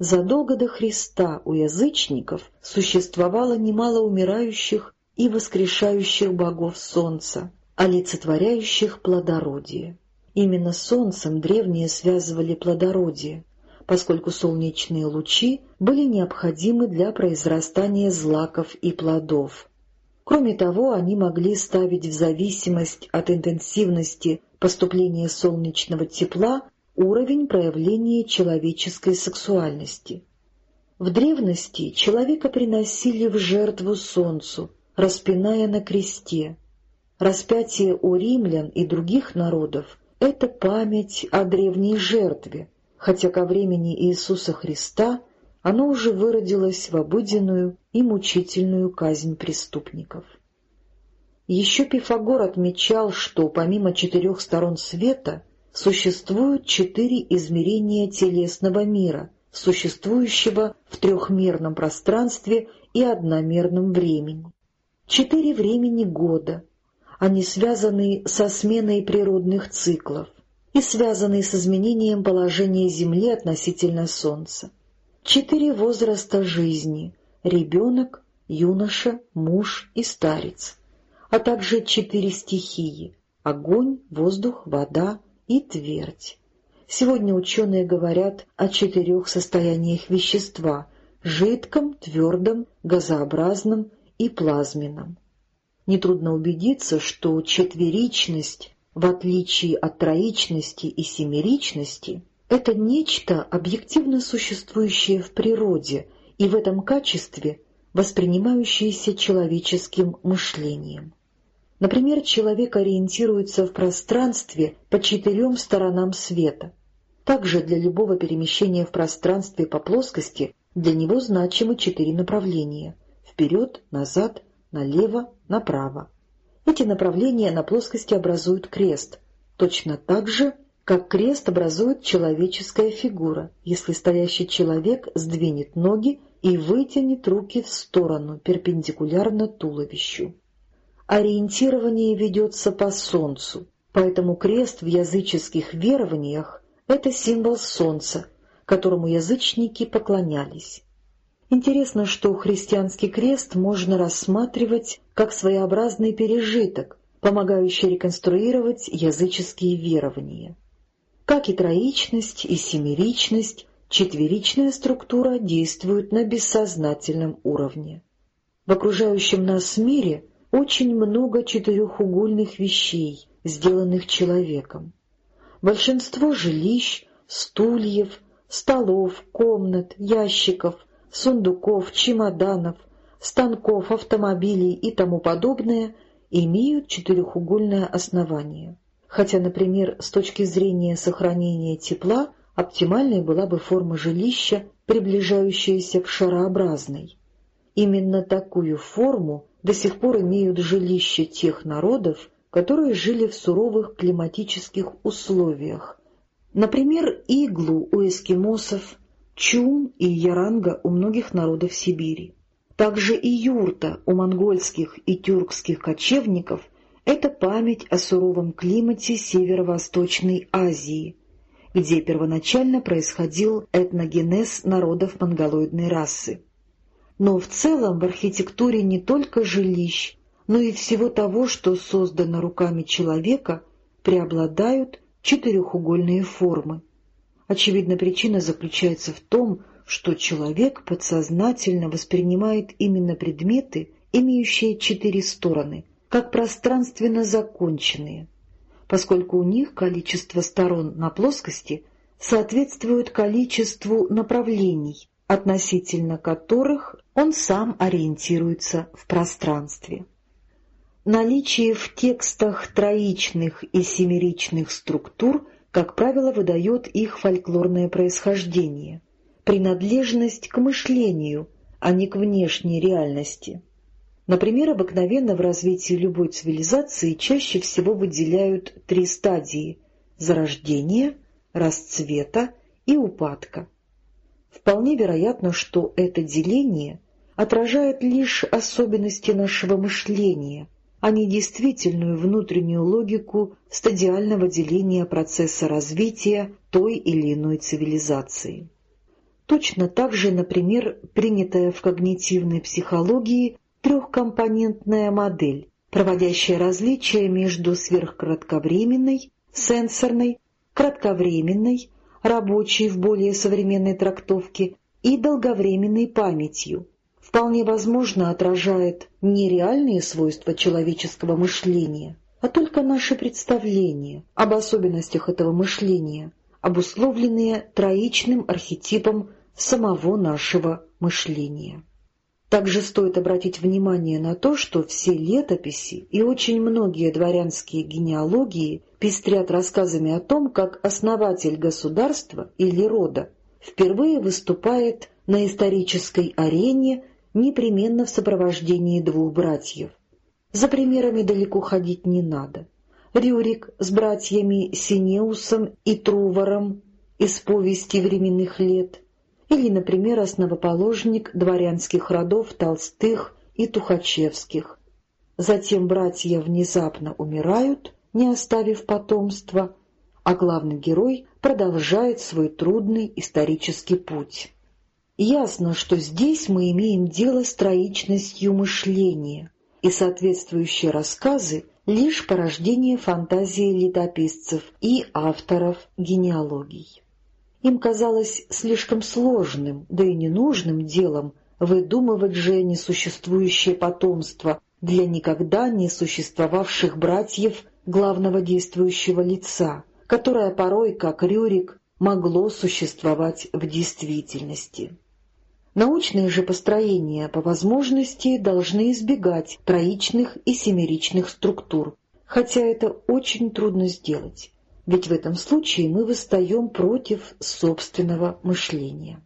Задолго до Христа у язычников существовало немало умирающих и воскрешающих богов солнца, олицетворяющих плодородие. Именно солнцем древние связывали плодородие, поскольку солнечные лучи были необходимы для произрастания злаков и плодов. Кроме того, они могли ставить в зависимость от интенсивности поступления солнечного тепла уровень проявления человеческой сексуальности. В древности человека приносили в жертву солнцу, распиная на кресте. Распятие у римлян и других народов — это память о древней жертве, хотя ко времени Иисуса Христа оно уже выродилось в обыденную и мучительную казнь преступников. Еще Пифагор отмечал, что помимо четырех сторон света существуют четыре измерения телесного мира, существующего в трехмерном пространстве и одномерном времени. Четыре времени года, они связаны со сменой природных циклов и связаны с изменением положения Земли относительно Солнца. Четыре возраста жизни — ребенок, юноша, муж и старец а также четыре стихии — огонь, воздух, вода и твердь. Сегодня ученые говорят о четырех состояниях вещества — жидком, твердом, газообразном и плазменном. Нетрудно убедиться, что четверичность, в отличие от троичности и семеричности, это нечто объективно существующее в природе и в этом качестве воспринимающееся человеческим мышлением. Например, человек ориентируется в пространстве по четырем сторонам света. Также для любого перемещения в пространстве по плоскости для него значимы четыре направления — вперед, назад, налево, направо. Эти направления на плоскости образуют крест, точно так же, как крест образует человеческая фигура, если стоящий человек сдвинет ноги и вытянет руки в сторону, перпендикулярно туловищу ориентирование ведется по Солнцу, поэтому крест в языческих верованиях — это символ Солнца, которому язычники поклонялись. Интересно, что христианский крест можно рассматривать как своеобразный пережиток, помогающий реконструировать языческие верования. Как и троичность, и семеричность, четверичная структура действует на бессознательном уровне. В окружающем нас мире очень много четырехугольных вещей, сделанных человеком. Большинство жилищ, стульев, столов, комнат, ящиков, сундуков, чемоданов, станков, автомобилей и тому подобное имеют четырехугольное основание. Хотя, например, с точки зрения сохранения тепла оптимальной была бы форма жилища, приближающаяся к шарообразной. Именно такую форму до сих пор имеют жилища тех народов, которые жили в суровых климатических условиях. Например, иглу у эскимосов, чум и яранга у многих народов Сибири. Также и юрта у монгольских и тюркских кочевников – это память о суровом климате Северо-Восточной Азии, где первоначально происходил этногенез народов монголоидной расы но в целом в архитектуре не только жилищ, но и всего того, что создано руками человека, преобладают четырехугольные формы. Очевидно, причина заключается в том, что человек подсознательно воспринимает именно предметы, имеющие четыре стороны, как пространственно законченные, поскольку у них количество сторон на плоскости соответствует количеству направлений, относительно которых он сам ориентируется в пространстве. Наличие в текстах троичных и семеричных структур, как правило, выдает их фольклорное происхождение, принадлежность к мышлению, а не к внешней реальности. Например, обыкновенно в развитии любой цивилизации чаще всего выделяют три стадии – зарождения, расцвета и упадка. Вполне вероятно, что это деление отражает лишь особенности нашего мышления, а не действительную внутреннюю логику стадиального деления процесса развития той или иной цивилизации. Точно так же, например, принятая в когнитивной психологии трехкомпонентная модель, проводящая различия между сверхкратковременной, сенсорной, кратковременной, рабочей в более современной трактовке и долговременной памятью, вполне возможно отражает не реальные свойства человеческого мышления, а только наши представления об особенностях этого мышления, обусловленные троичным архетипом самого нашего мышления. Также стоит обратить внимание на то, что все летописи и очень многие дворянские генеалогии пестрят рассказами о том, как основатель государства или рода впервые выступает на исторической арене непременно в сопровождении двух братьев. За примерами далеко ходить не надо. Рюрик с братьями Синеусом и Труваром из повести временных лет — или, например, основоположник дворянских родов Толстых и Тухачевских. Затем братья внезапно умирают, не оставив потомства, а главный герой продолжает свой трудный исторический путь. Ясно, что здесь мы имеем дело с троичностью мышления, и соответствующие рассказы — лишь порождение фантазии летописцев и авторов генеалогий. Им казалось слишком сложным, да и ненужным делом выдумывать же несуществующее потомство для никогда не существовавших братьев главного действующего лица, которое порой, как Рюрик, могло существовать в действительности. Научные же построения по возможности должны избегать троичных и семеричных структур, хотя это очень трудно сделать ведь в этом случае мы восстаем против собственного мышления.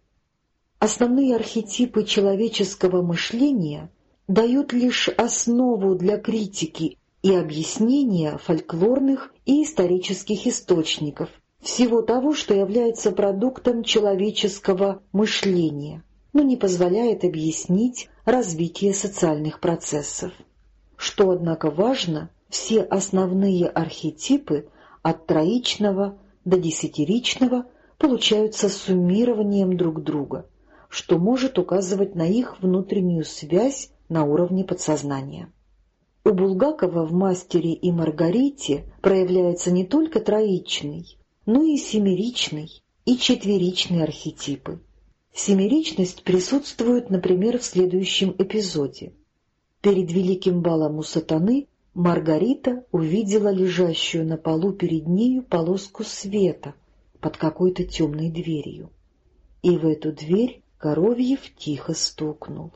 Основные архетипы человеческого мышления дают лишь основу для критики и объяснения фольклорных и исторических источников, всего того, что является продуктом человеческого мышления, но не позволяет объяснить развитие социальных процессов. Что, однако, важно, все основные архетипы от троичного до десятиричного получаются суммированием друг друга, что может указывать на их внутреннюю связь на уровне подсознания. У Булгакова в «Мастере и Маргарите» проявляется не только троичный, но и семеричный и четверичный архетипы. Семеричность присутствует, например, в следующем эпизоде. Перед великим балом у сатаны Маргарита увидела лежащую на полу перед нею полоску света под какой-то темной дверью. И в эту дверь Коровьев тихо стукнул.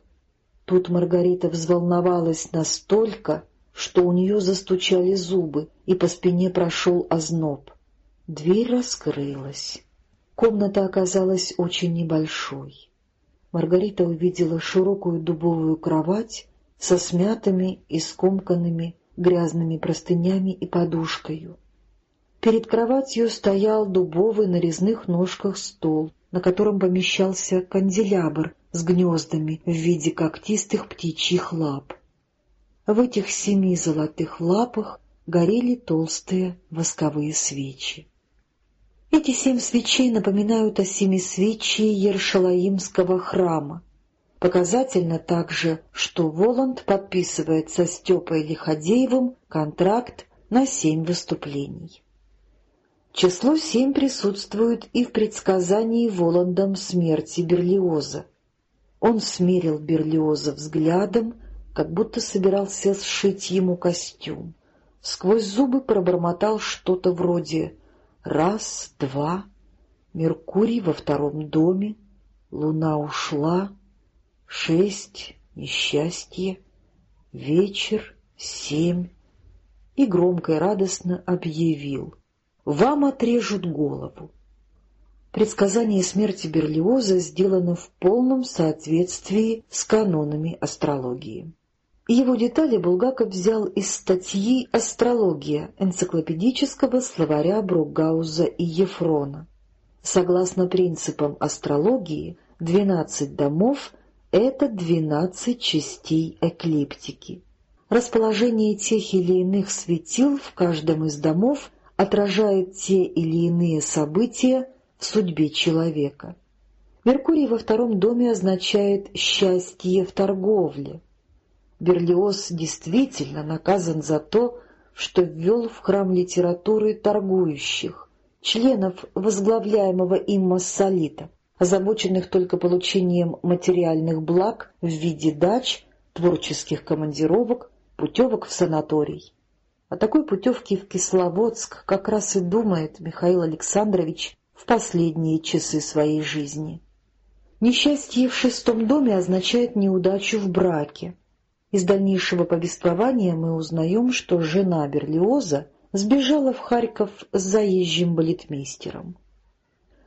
Тут Маргарита взволновалась настолько, что у нее застучали зубы, и по спине прошел озноб. Дверь раскрылась. Комната оказалась очень небольшой. Маргарита увидела широкую дубовую кровать со смятыми и скомканными грязными простынями и подушкою. Перед кроватью стоял дубовый на резных ножках стол, на котором помещался канделябр с гнездами в виде когтистых птичьих лап. В этих семи золотых лапах горели толстые восковые свечи. Эти семь свечей напоминают о семисвечии Ершалаимского храма, Показательно также, что Воланд подписывает со Степой Лиходеевым контракт на семь выступлений. Число семь присутствует и в предсказании Воландом смерти Берлиоза. Он смерил Берлиоза взглядом, как будто собирался сшить ему костюм. Сквозь зубы пробормотал что-то вроде «раз, два», «Меркурий во втором доме», «Луна ушла», шесть, несчастье, вечер, семь, и громко и радостно объявил. «Вам отрежут голову». Предсказание смерти Берлиоза сделано в полном соответствии с канонами астрологии. Его детали Булгаков взял из статьи «Астрология» энциклопедического словаря Бругауза и Ефрона. Согласно принципам астрологии, 12 домов это двенадцать частей эклиптики. Расположение тех или иных светил в каждом из домов отражает те или иные события в судьбе человека. Меркурий во втором доме означает «счастье в торговле». Берлиоз действительно наказан за то, что ввел в храм литературы торгующих, членов возглавляемого им массолита, озабоченных только получением материальных благ в виде дач, творческих командировок, путевок в санаторий. О такой путевке в Кисловодск как раз и думает Михаил Александрович в последние часы своей жизни. Несчастье в шестом доме означает неудачу в браке. Из дальнейшего повествования мы узнаем, что жена Берлиоза сбежала в Харьков с заезжим балетмейстером.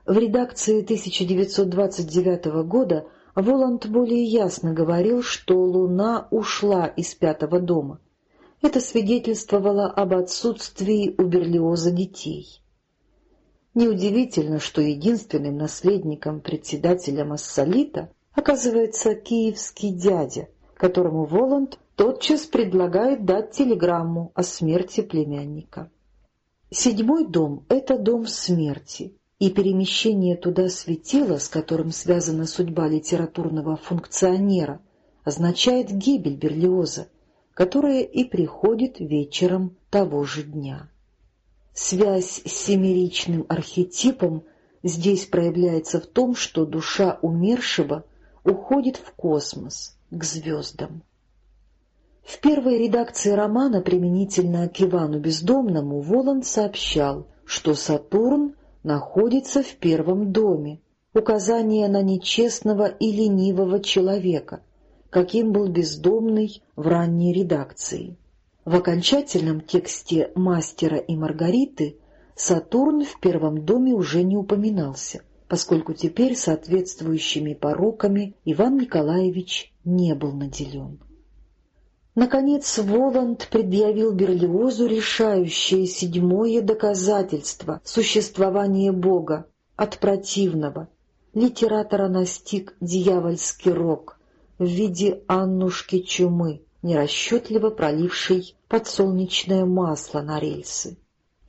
В редакции 1929 года Воланд более ясно говорил, что Луна ушла из пятого дома. Это свидетельствовало об отсутствии у Берлиоза детей. Неудивительно, что единственным наследником председателя Массолита оказывается киевский дядя, которому Воланд тотчас предлагает дать телеграмму о смерти племянника. Седьмой дом — это дом смерти, и перемещение туда светила, с которым связана судьба литературного функционера, означает гибель Берлиоза, которая и приходит вечером того же дня. Связь с семеричным архетипом здесь проявляется в том, что душа умершего уходит в космос, к звездам. В первой редакции романа применительно к Ивану Бездомному Воланд сообщал, что Сатурн находится в первом доме, указание на нечестного и ленивого человека, каким был бездомный в ранней редакции. В окончательном тексте «Мастера и Маргариты» Сатурн в первом доме уже не упоминался — поскольку теперь соответствующими пороками Иван Николаевич не был наделен. Наконец Воланд предъявил Берлиозу решающее седьмое доказательство существования Бога от противного. Литератора настиг дьявольский рок в виде Аннушки Чумы, нерасчетливо пролившей подсолнечное масло на рельсы,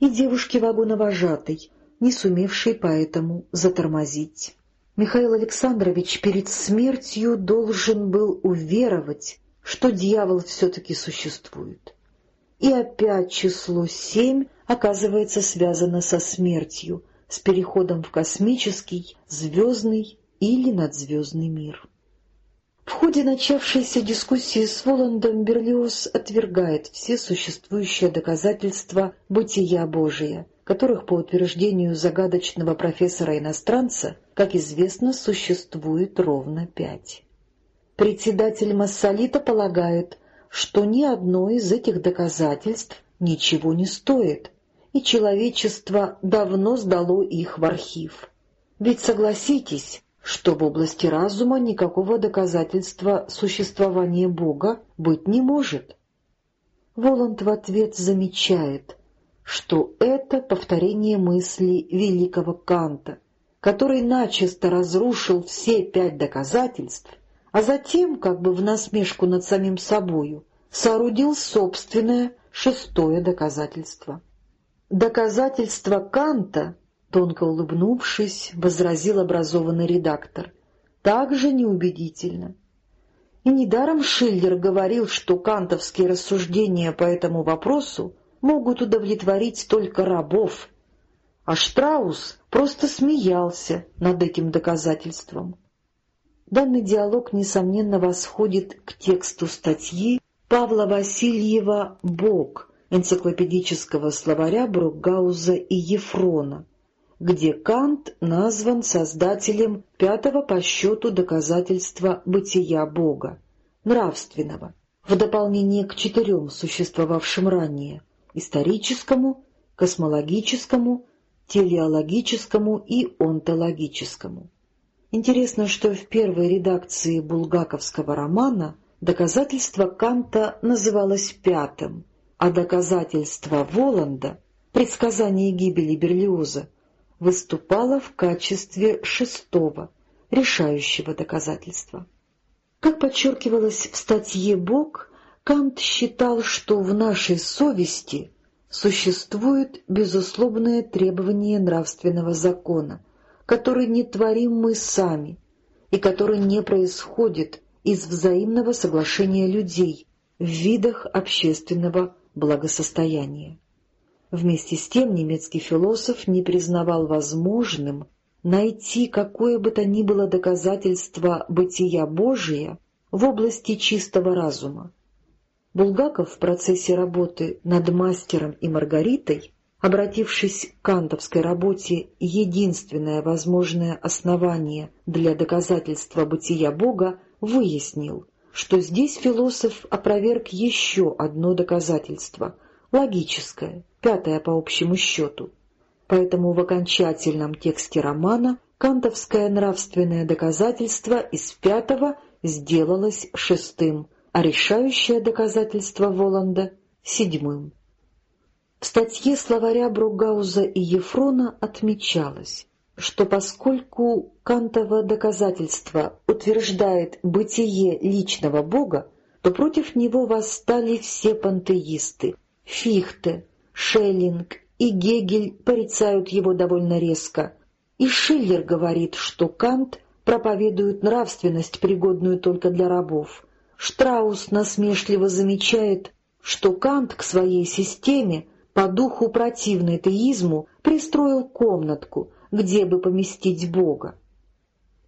и девушки-вагоновожатой, не сумевший поэтому затормозить. Михаил Александрович перед смертью должен был уверовать, что дьявол все-таки существует. И опять число семь оказывается связано со смертью, с переходом в космический, звездный или надзвездный мир. В ходе начавшейся дискуссии с Воландом Берлиоз отвергает все существующие доказательства бытия Божия — которых, по утверждению загадочного профессора-иностранца, как известно, существует ровно пять. Председатель Массолита полагает, что ни одно из этих доказательств ничего не стоит, и человечество давно сдало их в архив. Ведь согласитесь, что в области разума никакого доказательства существования Бога быть не может. Воланд в ответ замечает, что это повторение мысли великого Канта, который начисто разрушил все пять доказательств, а затем, как бы в насмешку над самим собою, соорудил собственное шестое доказательство. Доказательство Канта, тонко улыбнувшись, возразил образованный редактор, также неубедительно. И недаром Шиллер говорил, что кантовские рассуждения по этому вопросу могут удовлетворить только рабов, а Штраус просто смеялся над этим доказательством. Данный диалог, несомненно, восходит к тексту статьи Павла Васильева «Бог» энциклопедического словаря Бругауза и Ефрона, где Кант назван создателем пятого по счету доказательства бытия Бога, нравственного, в дополнение к четырем существовавшим ранее историческому, космологическому, телеологическому и онтологическому. Интересно, что в первой редакции булгаковского романа доказательство Канта называлось пятым, а доказательство Воланда, предсказание гибели Берлиоза, выступало в качестве шестого, решающего доказательства. Как подчеркивалось в статье «Бог», Кант считал, что в нашей совести существует безусловное требование нравственного закона, который не творим мы сами и который не происходит из взаимного соглашения людей в видах общественного благосостояния. Вместе с тем немецкий философ не признавал возможным найти какое бы то ни было доказательство бытия Божия в области чистого разума. Булгаков в процессе работы над «Мастером и Маргаритой», обратившись к кантовской работе «Единственное возможное основание для доказательства бытия Бога», выяснил, что здесь философ опроверг еще одно доказательство, логическое, пятое по общему счету. Поэтому в окончательном тексте романа кантовское нравственное доказательство из пятого сделалось шестым, а решающее доказательство Воланда — седьмым. В статье словаря Бругауза и Ефрона отмечалось, что поскольку Кантово доказательство утверждает бытие личного Бога, то против него восстали все пантеисты — Фихте, Шеллинг и Гегель порицают его довольно резко, и Шиллер говорит, что Кант проповедует нравственность, пригодную только для рабов. Штраус насмешливо замечает, что Кант к своей системе по духу противной теизму пристроил комнатку, где бы поместить Бога.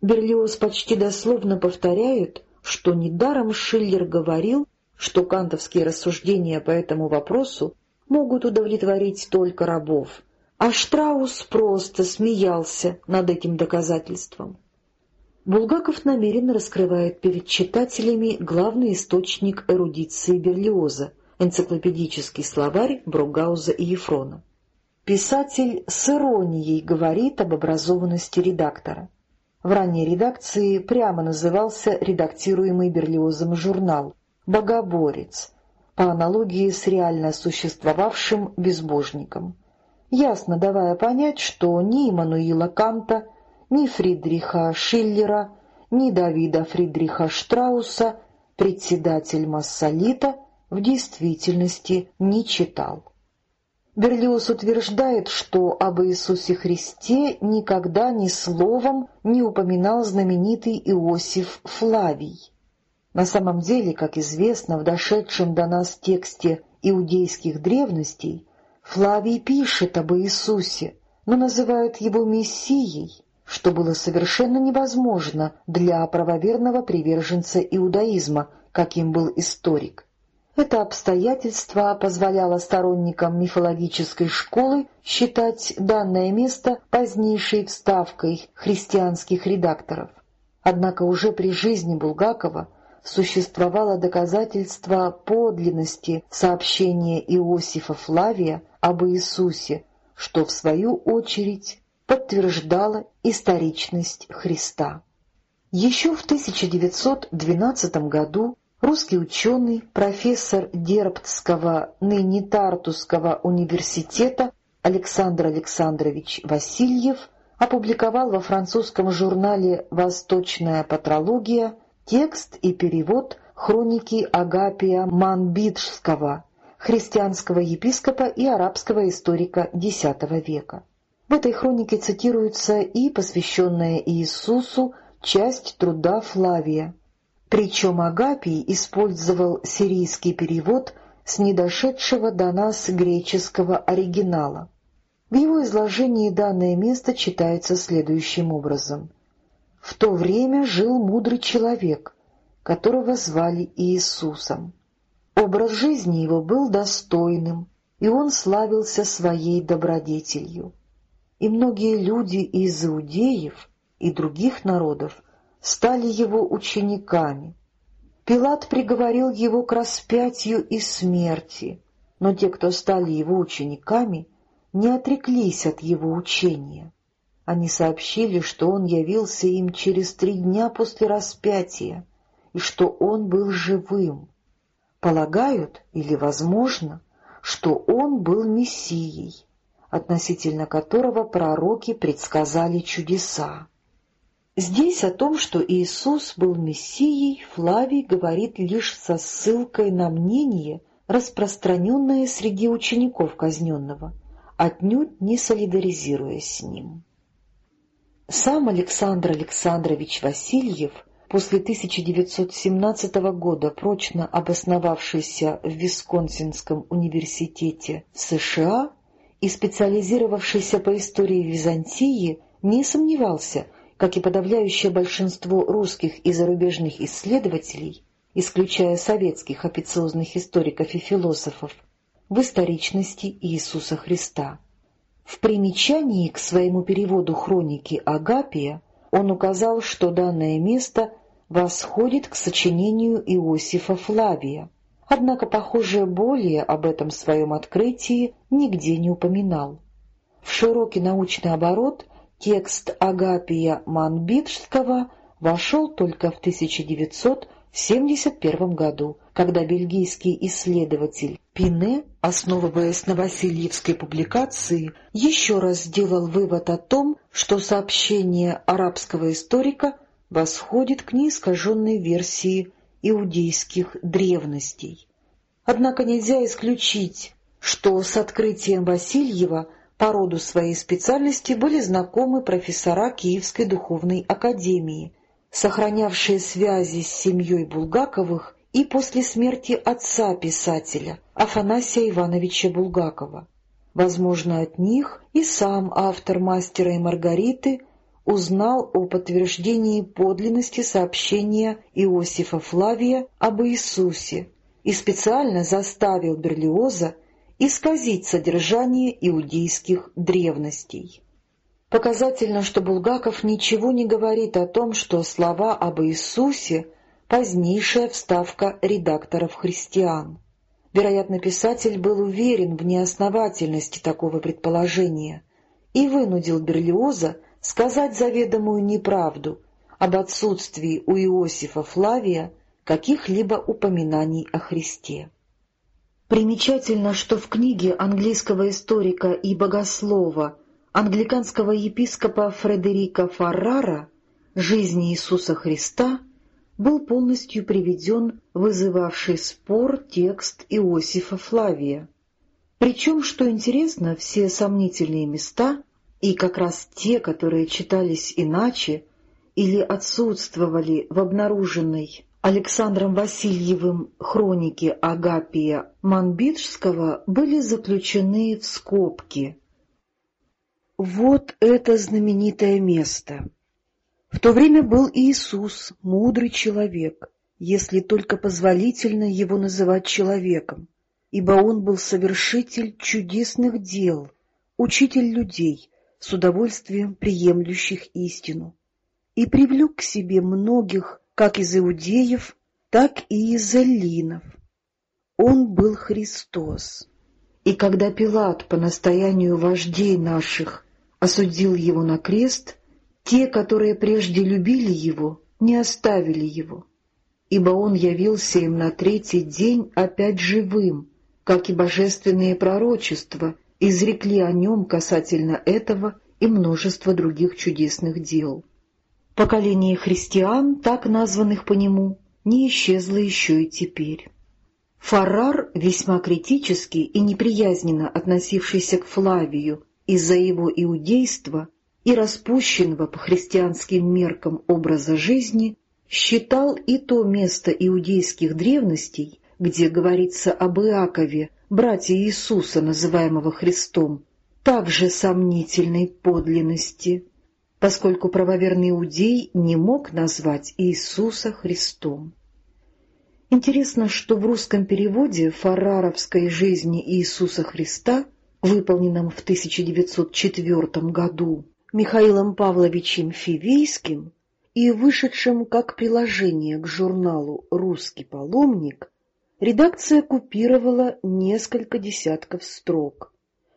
Берлиоз почти дословно повторяет, что недаром Шиллер говорил, что кантовские рассуждения по этому вопросу могут удовлетворить только рабов, а Штраус просто смеялся над этим доказательством. Булгаков намеренно раскрывает перед читателями главный источник эрудиции Берлиоза — энциклопедический словарь Бругауза и Ефрона. Писатель с иронией говорит об образованности редактора. В ранней редакции прямо назывался редактируемый Берлиозом журнал «Богоборец», по аналогии с реально существовавшим безбожником, ясно давая понять, что ни Иммануила Канта, ни Фридриха Шиллера, ни Давида Фридриха Штрауса председатель Массолита в действительности не читал. Берлиус утверждает, что об Иисусе Христе никогда ни словом не упоминал знаменитый Иосиф Флавий. На самом деле, как известно, в дошедшем до нас тексте иудейских древностей Флавий пишет об Иисусе, но называет его Мессией, что было совершенно невозможно для правоверного приверженца иудаизма, каким был историк. Это обстоятельство позволяло сторонникам мифологической школы считать данное место позднейшей вставкой христианских редакторов. Однако уже при жизни Булгакова существовало доказательство подлинности сообщения Иосифа Флавия об Иисусе, что, в свою очередь, подтверждало историчность Христа. Еще в 1912 году русский ученый, профессор Дербтского, ныне Тартусского университета Александр Александрович Васильев опубликовал во французском журнале «Восточная патрология» Текст и перевод хроники Агапия Манбиджского, христианского епископа и арабского историка X века. В этой хронике цитируется и посвященная Иисусу часть труда Флавия. Причем Агапий использовал сирийский перевод с недошедшего до нас греческого оригинала. В его изложении данное место читается следующим образом. В то время жил мудрый человек, которого звали Иисусом. Образ жизни его был достойным, и он славился своей добродетелью. И многие люди из иудеев и других народов стали его учениками. Пилат приговорил его к распятию и смерти, но те, кто стали его учениками, не отреклись от его учения. Они сообщили, что он явился им через три дня после распятия, и что он был живым. Полагают, или возможно, что он был Мессией, относительно которого пророки предсказали чудеса. Здесь о том, что Иисус был Мессией, Флавий говорит лишь со ссылкой на мнение, распространенное среди учеников казненного, отнюдь не солидаризируясь с ним. Сам Александр Александрович Васильев, после 1917 года прочно обосновавшийся в Висконсинском университете США и специализировавшийся по истории Византии, не сомневался, как и подавляющее большинство русских и зарубежных исследователей, исключая советских официозных историков и философов, в историчности Иисуса Христа. В примечании к своему переводу хроники Агапия он указал, что данное место восходит к сочинению Иосифа Флавия, однако, похоже, более об этом своем открытии нигде не упоминал. В широкий научный оборот текст Агапия Манбитского вошел только в 1900 в 1971 году, когда бельгийский исследователь Пине, основываясь на Васильевской публикации, еще раз сделал вывод о том, что сообщение арабского историка восходит к неискаженной версии иудейских древностей. Однако нельзя исключить, что с открытием Васильева по роду своей специальности были знакомы профессора Киевской духовной академии, сохранявшие связи с семьей Булгаковых и после смерти отца писателя, Афанасия Ивановича Булгакова. Возможно, от них и сам автор «Мастера и Маргариты» узнал о подтверждении подлинности сообщения Иосифа Флавия об Иисусе и специально заставил Берлиоза исказить содержание иудейских древностей. Показательно, что Булгаков ничего не говорит о том, что слова об Иисусе — позднейшая вставка редакторов-христиан. Вероятно, писатель был уверен в неосновательности такого предположения и вынудил Берлиоза сказать заведомую неправду об отсутствии у Иосифа Флавия каких-либо упоминаний о Христе. Примечательно, что в книге английского историка и богослова англиканского епископа Фредерика Фаррара «Жизнь Иисуса Христа» был полностью приведен вызывавший спор текст Иосифа Флавия. Причем, что интересно, все сомнительные места, и как раз те, которые читались иначе или отсутствовали в обнаруженной Александром Васильевым хронике Агапия Манбиджского, были заключены в скобки — вот это знаменитое место. В то время был Иисус, мудрый человек, если только позволительно его называть человеком, ибо он был совершитель чудесных дел, учитель людей, с удовольствием приемлющих истину, и привлек к себе многих как из иудеев, так и из эллинов. Он был Христос. И когда Пилат по настоянию вождей наших осудил его на крест, те, которые прежде любили его, не оставили его, ибо он явился им на третий день опять живым, как и божественные пророчества изрекли о нем касательно этого и множество других чудесных дел. Поколение христиан, так названных по нему, не исчезло еще и теперь. Фаррар, весьма критически и неприязненно относившийся к Флавию из-за его иудейства и распущенного по христианским меркам образа жизни, считал и то место иудейских древностей, где говорится об Иакове, брате Иисуса, называемого Христом, также сомнительной подлинности, поскольку правоверный иудей не мог назвать Иисуса Христом. Интересно, что в русском переводе фараровской жизни Иисуса Христа – выполненном в 1904 году Михаилом Павловичем Фивейским и вышедшем как приложение к журналу «Русский паломник», редакция купировала несколько десятков строк,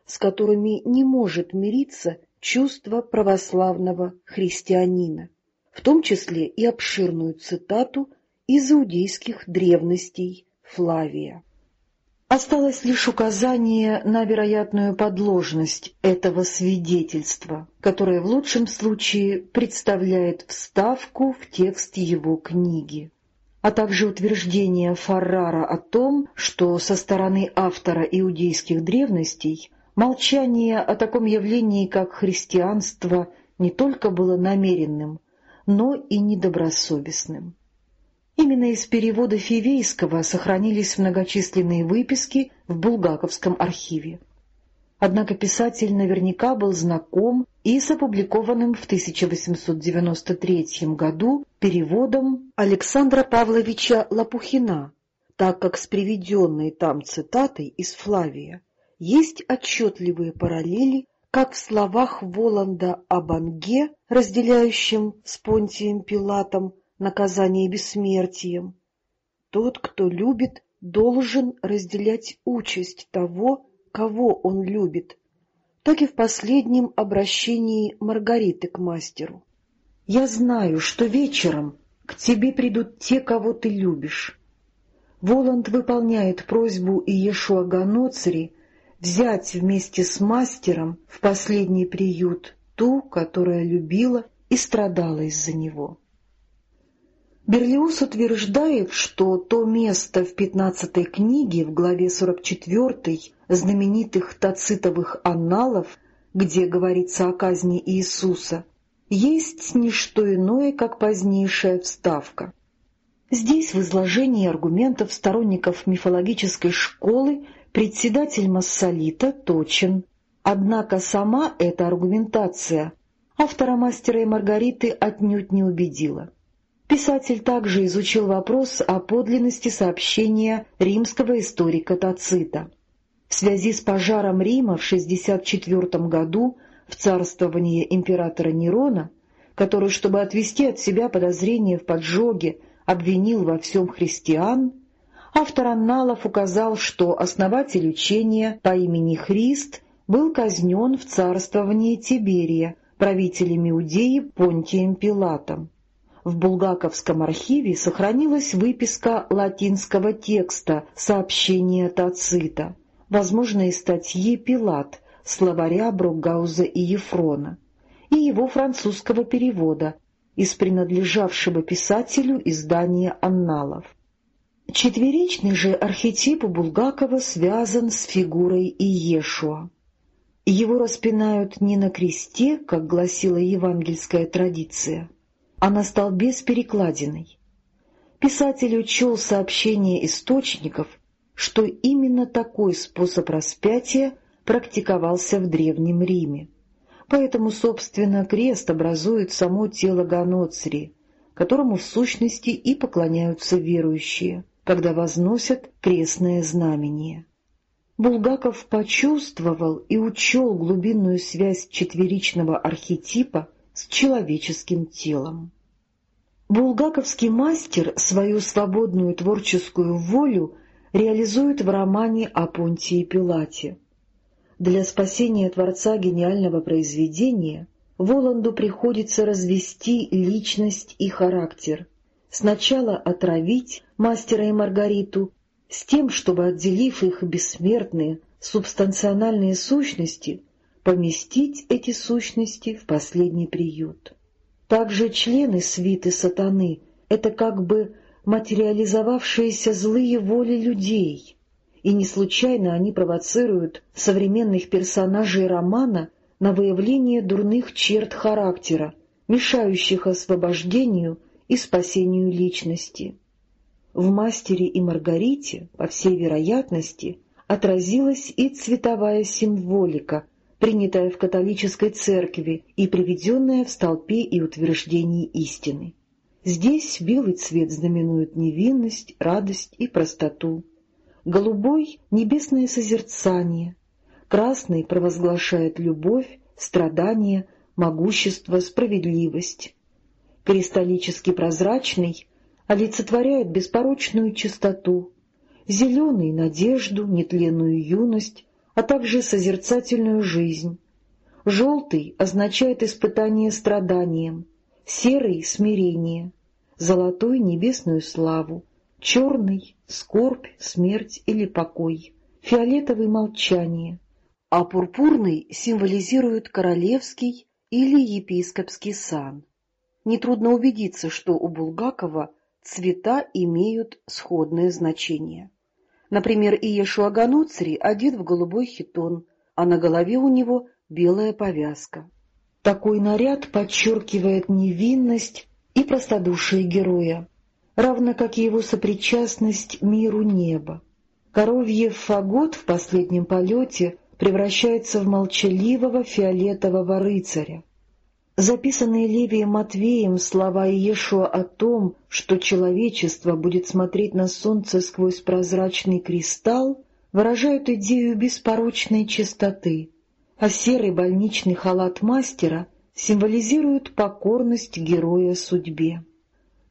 с которыми не может мириться чувство православного христианина, в том числе и обширную цитату из иудейских древностей Флавия. Осталось лишь указание на вероятную подложность этого свидетельства, которое в лучшем случае представляет вставку в текст его книги, а также утверждение Фаррара о том, что со стороны автора иудейских древностей молчание о таком явлении, как христианство, не только было намеренным, но и недобросовестным. Именно из перевода Фивейского сохранились многочисленные выписки в Булгаковском архиве. Однако писатель наверняка был знаком и с опубликованным в 1893 году переводом Александра Павловича Лопухина, так как с приведенной там цитатой из Флавия есть отчетливые параллели как в словах Воланда об Анге, разделяющем с Понтием Пилатом наказание бессмертием. Тот, кто любит, должен разделять участь того, кого он любит, так и в последнем обращении Маргариты к мастеру. «Я знаю, что вечером к тебе придут те, кого ты любишь». Воланд выполняет просьбу Иешуа Ганоцери взять вместе с мастером в последний приют ту, которая любила и страдала из-за него. Берлиус утверждает, что то место в пятнадцатой книге, в главе 44 знаменитых тацитовых анналов, где говорится о казни Иисуса, есть не что иное, как позднейшая вставка. Здесь в изложении аргументов сторонников мифологической школы председатель Массолита точен, однако сама эта аргументация автора «Мастера и Маргариты» отнюдь не убедила. Писатель также изучил вопрос о подлинности сообщения римского историка Тацита. В связи с пожаром Рима в 64 году в царствование императора Нерона, который, чтобы отвести от себя подозрения в поджоге, обвинил во всем христиан, автор анналов указал, что основатель учения по имени Христ был казнен в царствовании Тиберия правителем Иудеи Понтием Пилатом. В Булгаковском архиве сохранилась выписка латинского текста сообщения Тацита, возможно, из статьи «Пилат», словаря Бругауза и Ефрона, и его французского перевода из принадлежавшего писателю издания «Анналов». Четверичный же архетип Булгакова связан с фигурой Иешуа. Его распинают не на кресте, как гласила евангельская традиция, а на столбе с перекладиной. Писатель учел сообщения источников, что именно такой способ распятия практиковался в Древнем Риме. Поэтому, собственно, крест образует само тело Ганоцри, которому в сущности и поклоняются верующие, когда возносят крестное знамение. Булгаков почувствовал и учел глубинную связь четверичного архетипа с человеческим телом. Булгаковский мастер свою свободную творческую волю реализует в романе о Понтии Пилате. Для спасения Творца гениального произведения Воланду приходится развести личность и характер, сначала отравить мастера и Маргариту, с тем, чтобы, отделив их бессмертные, субстанциональные сущности, поместить эти сущности в последний приют. Также члены свиты сатаны — это как бы материализовавшиеся злые воли людей, и не случайно они провоцируют современных персонажей романа на выявление дурных черт характера, мешающих освобождению и спасению личности. В «Мастере и Маргарите», по всей вероятности, отразилась и цветовая символика, принятая в католической церкви и приведенная в столпе и утверждении истины. Здесь белый цвет знаменует невинность, радость и простоту, голубой — небесное созерцание, красный провозглашает любовь, страдание, могущество, справедливость. Кристаллически прозрачный олицетворяет беспорочную чистоту, зеленый — надежду, нетленную юность, а также созерцательную жизнь. Желтый означает испытание страданием, серый — смирение, золотой — небесную славу, черный — скорбь, смерть или покой, фиолетовый — молчание, а пурпурный символизирует королевский или епископский сан. Нетрудно убедиться, что у Булгакова цвета имеют сходное значение. Например, Иешуа Ганоцри одет в голубой хитон, а на голове у него белая повязка. Такой наряд подчеркивает невинность и простодушие героя, равно как и его сопричастность миру неба. Коровьев фагот в последнем полете превращается в молчаливого фиолетового рыцаря. Записанные Левием Матвеем слова Иешуа о том, что человечество будет смотреть на солнце сквозь прозрачный кристалл, выражают идею беспорочной чистоты, а серый больничный халат мастера символизирует покорность героя судьбе.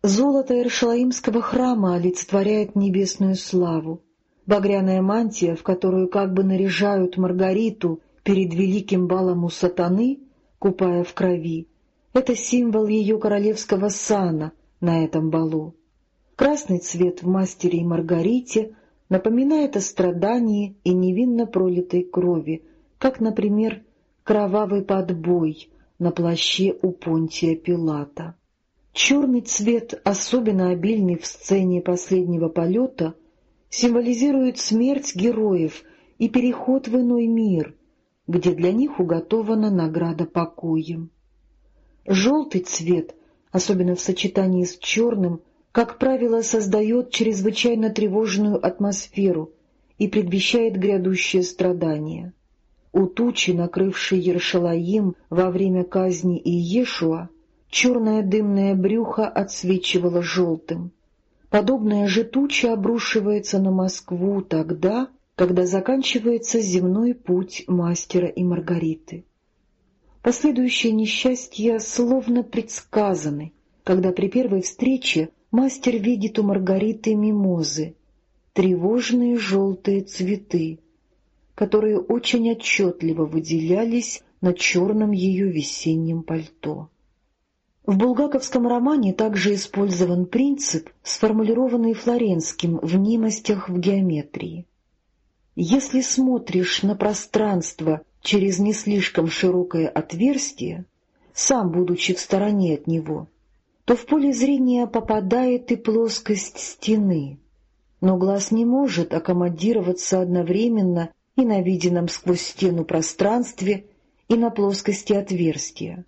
Золото Иершалаимского храма олицетворяет небесную славу. Багряная мантия, в которую как бы наряжают Маргариту перед великим балом у сатаны — купая в крови. Это символ ее королевского сана на этом балу. Красный цвет в «Мастере и Маргарите» напоминает о страдании и невинно пролитой крови, как, например, кровавый подбой на плаще у Понтия Пилата. Черный цвет, особенно обильный в сцене последнего полета, символизирует смерть героев и переход в иной мир, где для них уготована награда покоем. Желтый цвет, особенно в сочетании с черным, как правило, создает чрезвычайно тревожную атмосферу и предвещает грядущее страдание. У тучи, накрывшей Ершалаим во время казни Иешуа, черное дымное брюхо отсвечивало желтым. Подобная же туча обрушивается на Москву тогда, когда заканчивается земной путь мастера и Маргариты. Последующие несчастья словно предсказаны, когда при первой встрече мастер видит у Маргариты мимозы, тревожные желтые цветы, которые очень отчетливо выделялись на черном ее весеннем пальто. В булгаковском романе также использован принцип, сформулированный Флоренским в «Немостях в геометрии». Если смотришь на пространство через не слишком широкое отверстие, сам будучи в стороне от него, то в поле зрения попадает и плоскость стены, но глаз не может аккомодироваться одновременно и на виденном сквозь стену пространстве, и на плоскости отверстия.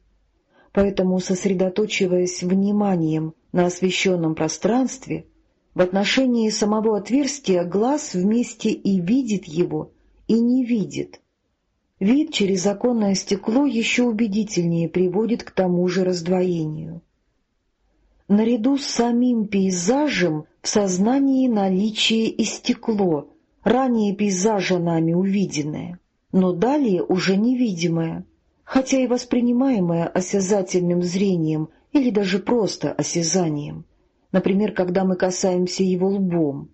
Поэтому, сосредоточиваясь вниманием на освещенном пространстве, в отношении самого отверстия глаз вместе и видит его, и не видит. Вид через оконное стекло еще убедительнее приводит к тому же раздвоению. Наряду с самим пейзажем в сознании наличие и стекло, ранее пейзажа нами увиденное, но далее уже невидимое, хотя и воспринимаемое осязательным зрением или даже просто осязанием например, когда мы касаемся его лбом,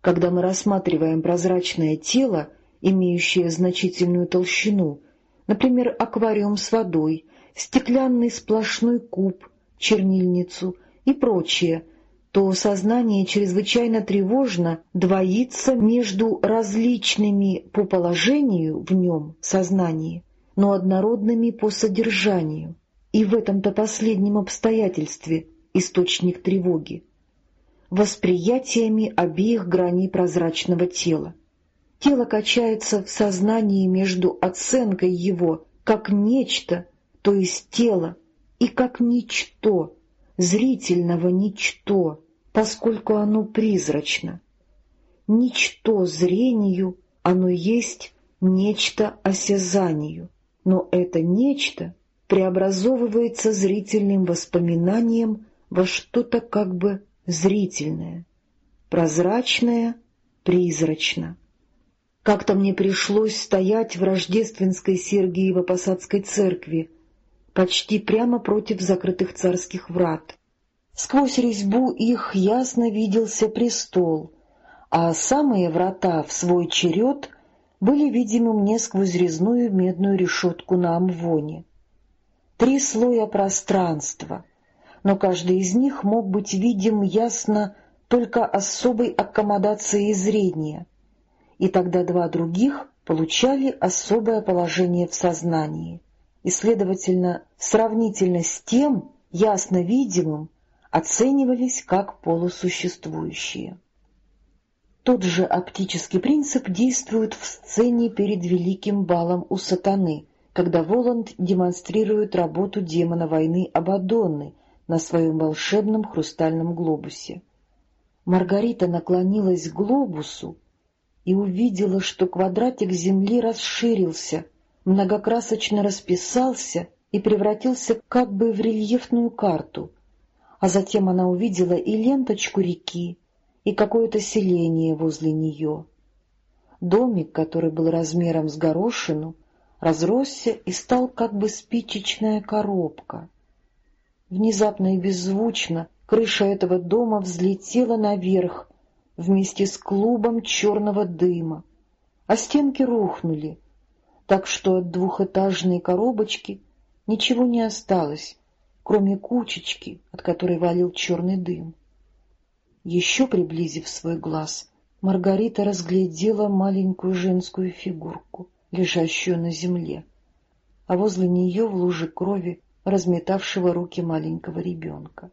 когда мы рассматриваем прозрачное тело, имеющее значительную толщину, например, аквариум с водой, стеклянный сплошной куб, чернильницу и прочее, то сознание чрезвычайно тревожно двоится между различными по положению в нем сознании, но однородными по содержанию. И в этом-то последнем обстоятельстве источник тревоги, восприятиями обеих граней прозрачного тела. Тело качается в сознании между оценкой его как нечто, то есть тело, и как ничто, зрительного ничто, поскольку оно призрачно. Ничто зрению, оно есть нечто осязанию, но это нечто преобразовывается зрительным воспоминанием во что-то как бы зрительное, прозрачное, призрачно. Как-то мне пришлось стоять в рождественской Сергиево-Посадской церкви, почти прямо против закрытых царских врат. Сквозь резьбу их ясно виделся престол, а самые врата в свой черед были видимы мне сквозь резную медную решетку на амвоне. Три слоя пространства — но каждый из них мог быть видим ясно только особой аккомодацией зрения, и тогда два других получали особое положение в сознании, и, следовательно, сравнительно с тем, ясно видимым, оценивались как полусуществующие. Тот же оптический принцип действует в сцене перед великим балом у сатаны, когда Воланд демонстрирует работу демона войны Абадонны на своем волшебном хрустальном глобусе. Маргарита наклонилась к глобусу и увидела, что квадратик земли расширился, многокрасочно расписался и превратился как бы в рельефную карту, а затем она увидела и ленточку реки, и какое-то селение возле нее. Домик, который был размером с горошину, разросся и стал как бы спичечная коробка. Внезапно и беззвучно крыша этого дома взлетела наверх вместе с клубом черного дыма, а стенки рухнули, так что от двухэтажной коробочки ничего не осталось, кроме кучечки, от которой валил черный дым. Еще приблизив свой глаз, Маргарита разглядела маленькую женскую фигурку, лежащую на земле, а возле нее в луже крови разметавшего руки маленького ребенка.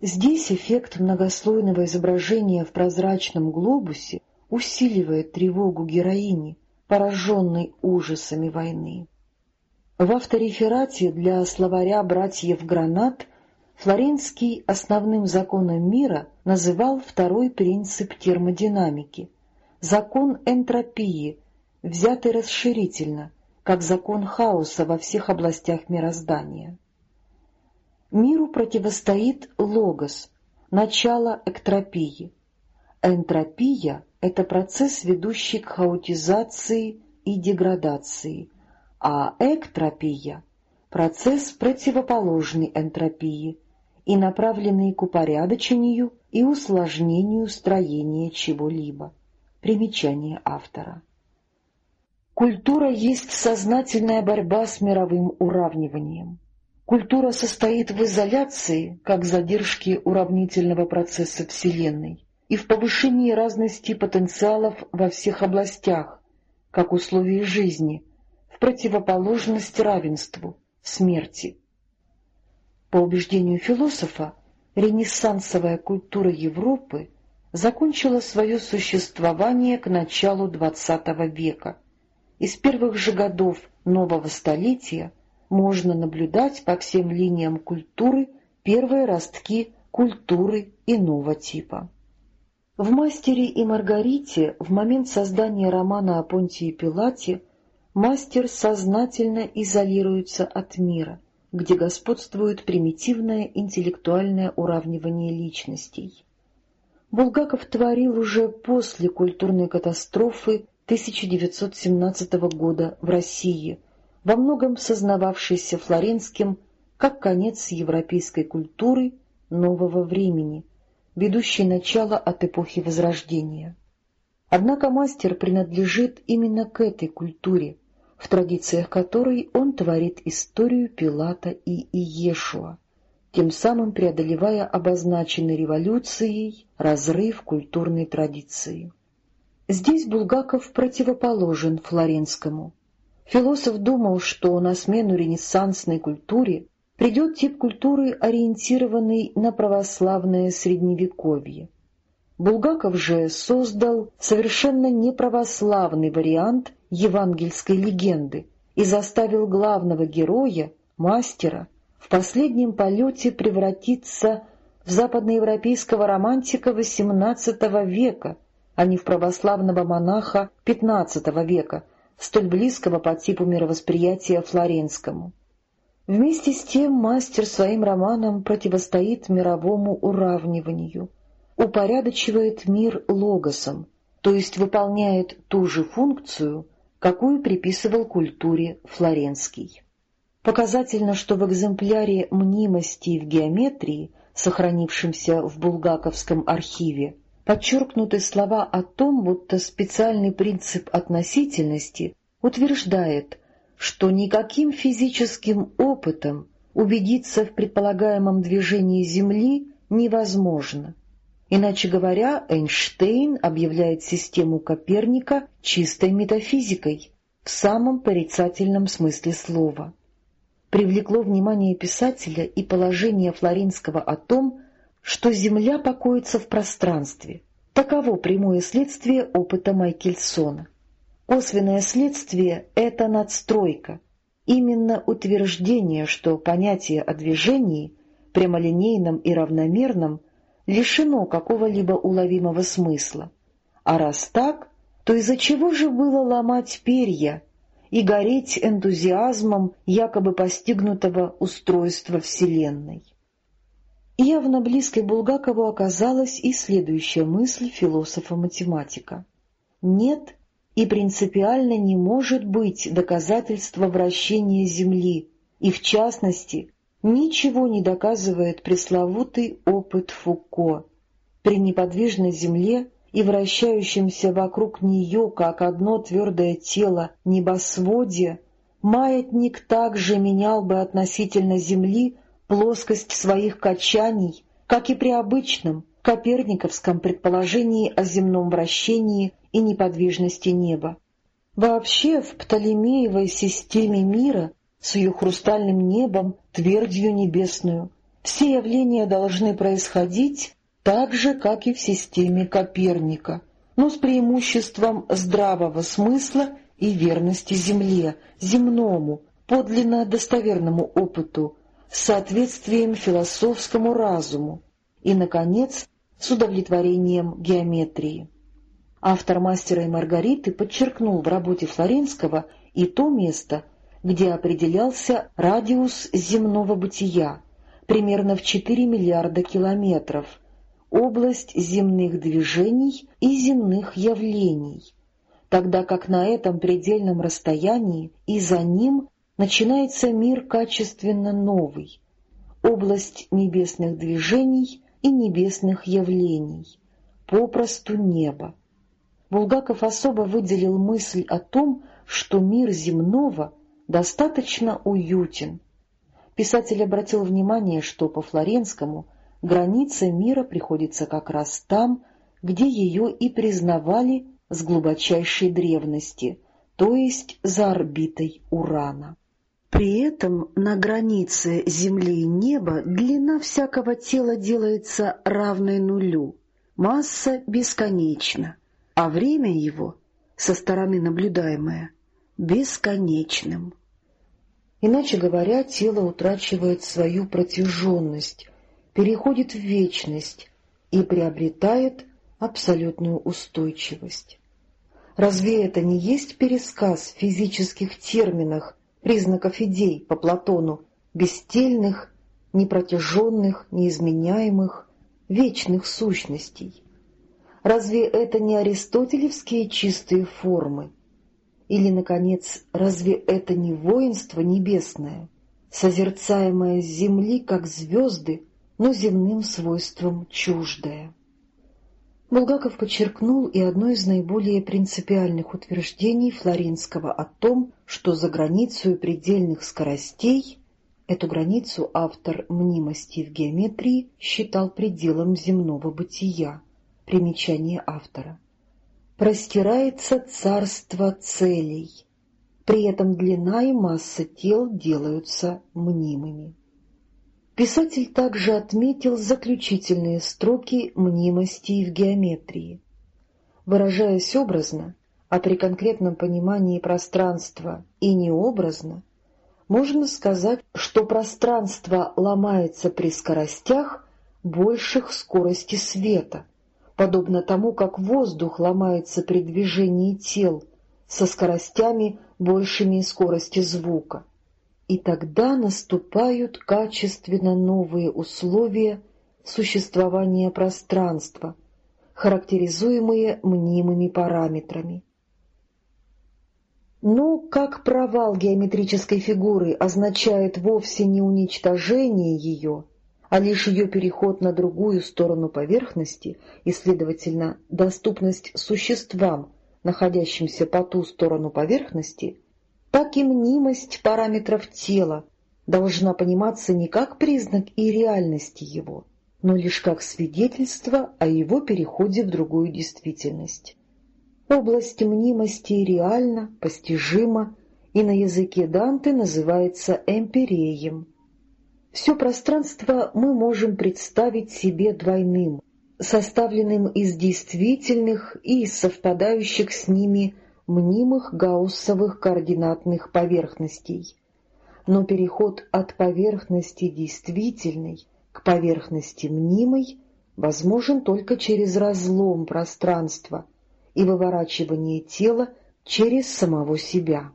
Здесь эффект многослойного изображения в прозрачном глобусе усиливает тревогу героини, пораженной ужасами войны. В автореферате для словаря братьев Гранат Флоренский основным законом мира называл второй принцип термодинамики — закон энтропии, взятый расширительно, как закон хаоса во всех областях мироздания. Миру противостоит логос, начало эктропии. Энтропия — это процесс, ведущий к хаотизации и деградации, а эктропия — процесс противоположный энтропии — и направленные к упорядочению и усложнению строения чего-либо. Примечание автора. Культура есть сознательная борьба с мировым уравниванием. Культура состоит в изоляции, как задержки уравнительного процесса Вселенной, и в повышении разности потенциалов во всех областях, как условии жизни, в противоположность равенству, смерти. По убеждению философа, ренессансовая культура Европы закончила свое существование к началу XX века. Из первых же годов нового столетия можно наблюдать по всем линиям культуры первые ростки культуры иного типа. В «Мастере и Маргарите» в момент создания романа о Понтии Пилате мастер сознательно изолируется от мира — где господствует примитивное интеллектуальное уравнивание личностей. Булгаков творил уже после культурной катастрофы 1917 года в России, во многом сознававшийся Флоренским как конец европейской культуры нового времени, ведущий начало от эпохи Возрождения. Однако мастер принадлежит именно к этой культуре, в традициях которой он творит историю Пилата и Иешуа, тем самым преодолевая обозначенный революцией разрыв культурной традиции. Здесь Булгаков противоположен Флоренскому. Философ думал, что на смену ренессансной культуре придет тип культуры, ориентированный на православное Средневековье. Булгаков же создал совершенно неправославный вариант евангельской легенды и заставил главного героя, мастера, в последнем полете превратиться в западноевропейского романтика XVIII века, а не в православного монаха XV века, столь близкого по типу мировосприятия флоренскому. Вместе с тем мастер своим романом противостоит мировому уравниванию, упорядочивает мир логосом, то есть выполняет ту же функцию, какую приписывал культуре Флоренский. Показательно, что в экземпляре мнимости в геометрии, сохранившемся в Булгаковском архиве, подчеркнуты слова о том, будто специальный принцип относительности утверждает, что никаким физическим опытом убедиться в предполагаемом движении Земли невозможно. Иначе говоря, Эйнштейн объявляет систему Коперника чистой метафизикой, в самом порицательном смысле слова. Привлекло внимание писателя и положение Флоринского о том, что Земля покоится в пространстве. Таково прямое следствие опыта Майкельсона. Косвенное следствие — это надстройка, именно утверждение, что понятие о движении, прямолинейном и равномерном, лишено какого-либо уловимого смысла. А раз так, то из-за чего же было ломать перья и гореть энтузиазмом якобы постигнутого устройства Вселенной? Явно близкой Булгакову оказалась и следующая мысль философа-математика. Нет и принципиально не может быть доказательства вращения Земли, и в частности ничего не доказывает пресловутый опыт Фуко. При неподвижной Земле и вращающемся вокруг нее, как одно твердое тело, небосводе, маятник также менял бы относительно Земли плоскость своих качаний, как и при обычном коперниковском предположении о земном вращении и неподвижности неба. Вообще в Птолемеевой системе мира с ее хрустальным небом, твердью небесную, все явления должны происходить так же, как и в системе Коперника, но с преимуществом здравого смысла и верности Земле, земному, подлинно достоверному опыту, соответствием философскому разуму и, наконец, с удовлетворением геометрии. Автор «Мастера и Маргариты» подчеркнул в работе Флоренского и то место, где определялся радиус земного бытия, примерно в 4 миллиарда километров, область земных движений и земных явлений, тогда как на этом предельном расстоянии и за ним начинается мир качественно новый, область небесных движений и небесных явлений, попросту небо. Булгаков особо выделил мысль о том, что мир земного достаточно уютен. Писатель обратил внимание, что по Флоренскому – граница мира приходится как раз там, где ее и признавали с глубочайшей древности, то есть за орбитой Урана. При этом на границе Земли и неба длина всякого тела делается равной нулю, масса бесконечна, а время его, со стороны наблюдаемое, бесконечным. Иначе говоря, тело утрачивает свою протяженность, переходит в вечность и приобретает абсолютную устойчивость. Разве это не есть пересказ в физических терминах, признаков идей по Платону, бестельных, непротяженных, неизменяемых, вечных сущностей? Разве это не аристотелевские чистые формы? Или, наконец, разве это не воинство небесное, созерцаемое с земли, как звезды, но земным свойствам чуждое. Булгаков подчеркнул и одно из наиболее принципиальных утверждений Флоринского о том, что за границу предельных скоростей эту границу автор мнимости в геометрии считал пределом земного бытия. Примечание автора. Простирается царство целей, при этом длина и масса тел делаются мнимыми. Писатель также отметил заключительные строки мнимости в геометрии. Выражаясь образно, а при конкретном понимании пространства и необразно, можно сказать, что пространство ломается при скоростях больших скорости света, подобно тому, как воздух ломается при движении тел со скоростями большими скорости звука и тогда наступают качественно новые условия существования пространства, характеризуемые мнимыми параметрами. Но как провал геометрической фигуры означает вовсе не уничтожение ее, а лишь ее переход на другую сторону поверхности и, следовательно, доступность существам, находящимся по ту сторону поверхности – так и мнимость параметров тела должна пониматься не как признак и реальности его, но лишь как свидетельство о его переходе в другую действительность. Область мнимости реальна, постижима и на языке Данте называется эмпиреем. Все пространство мы можем представить себе двойным, составленным из действительных и совпадающих с ними мнимых гауссовых координатных поверхностей, но переход от поверхности действительной к поверхности мнимой возможен только через разлом пространства и выворачивание тела через самого себя.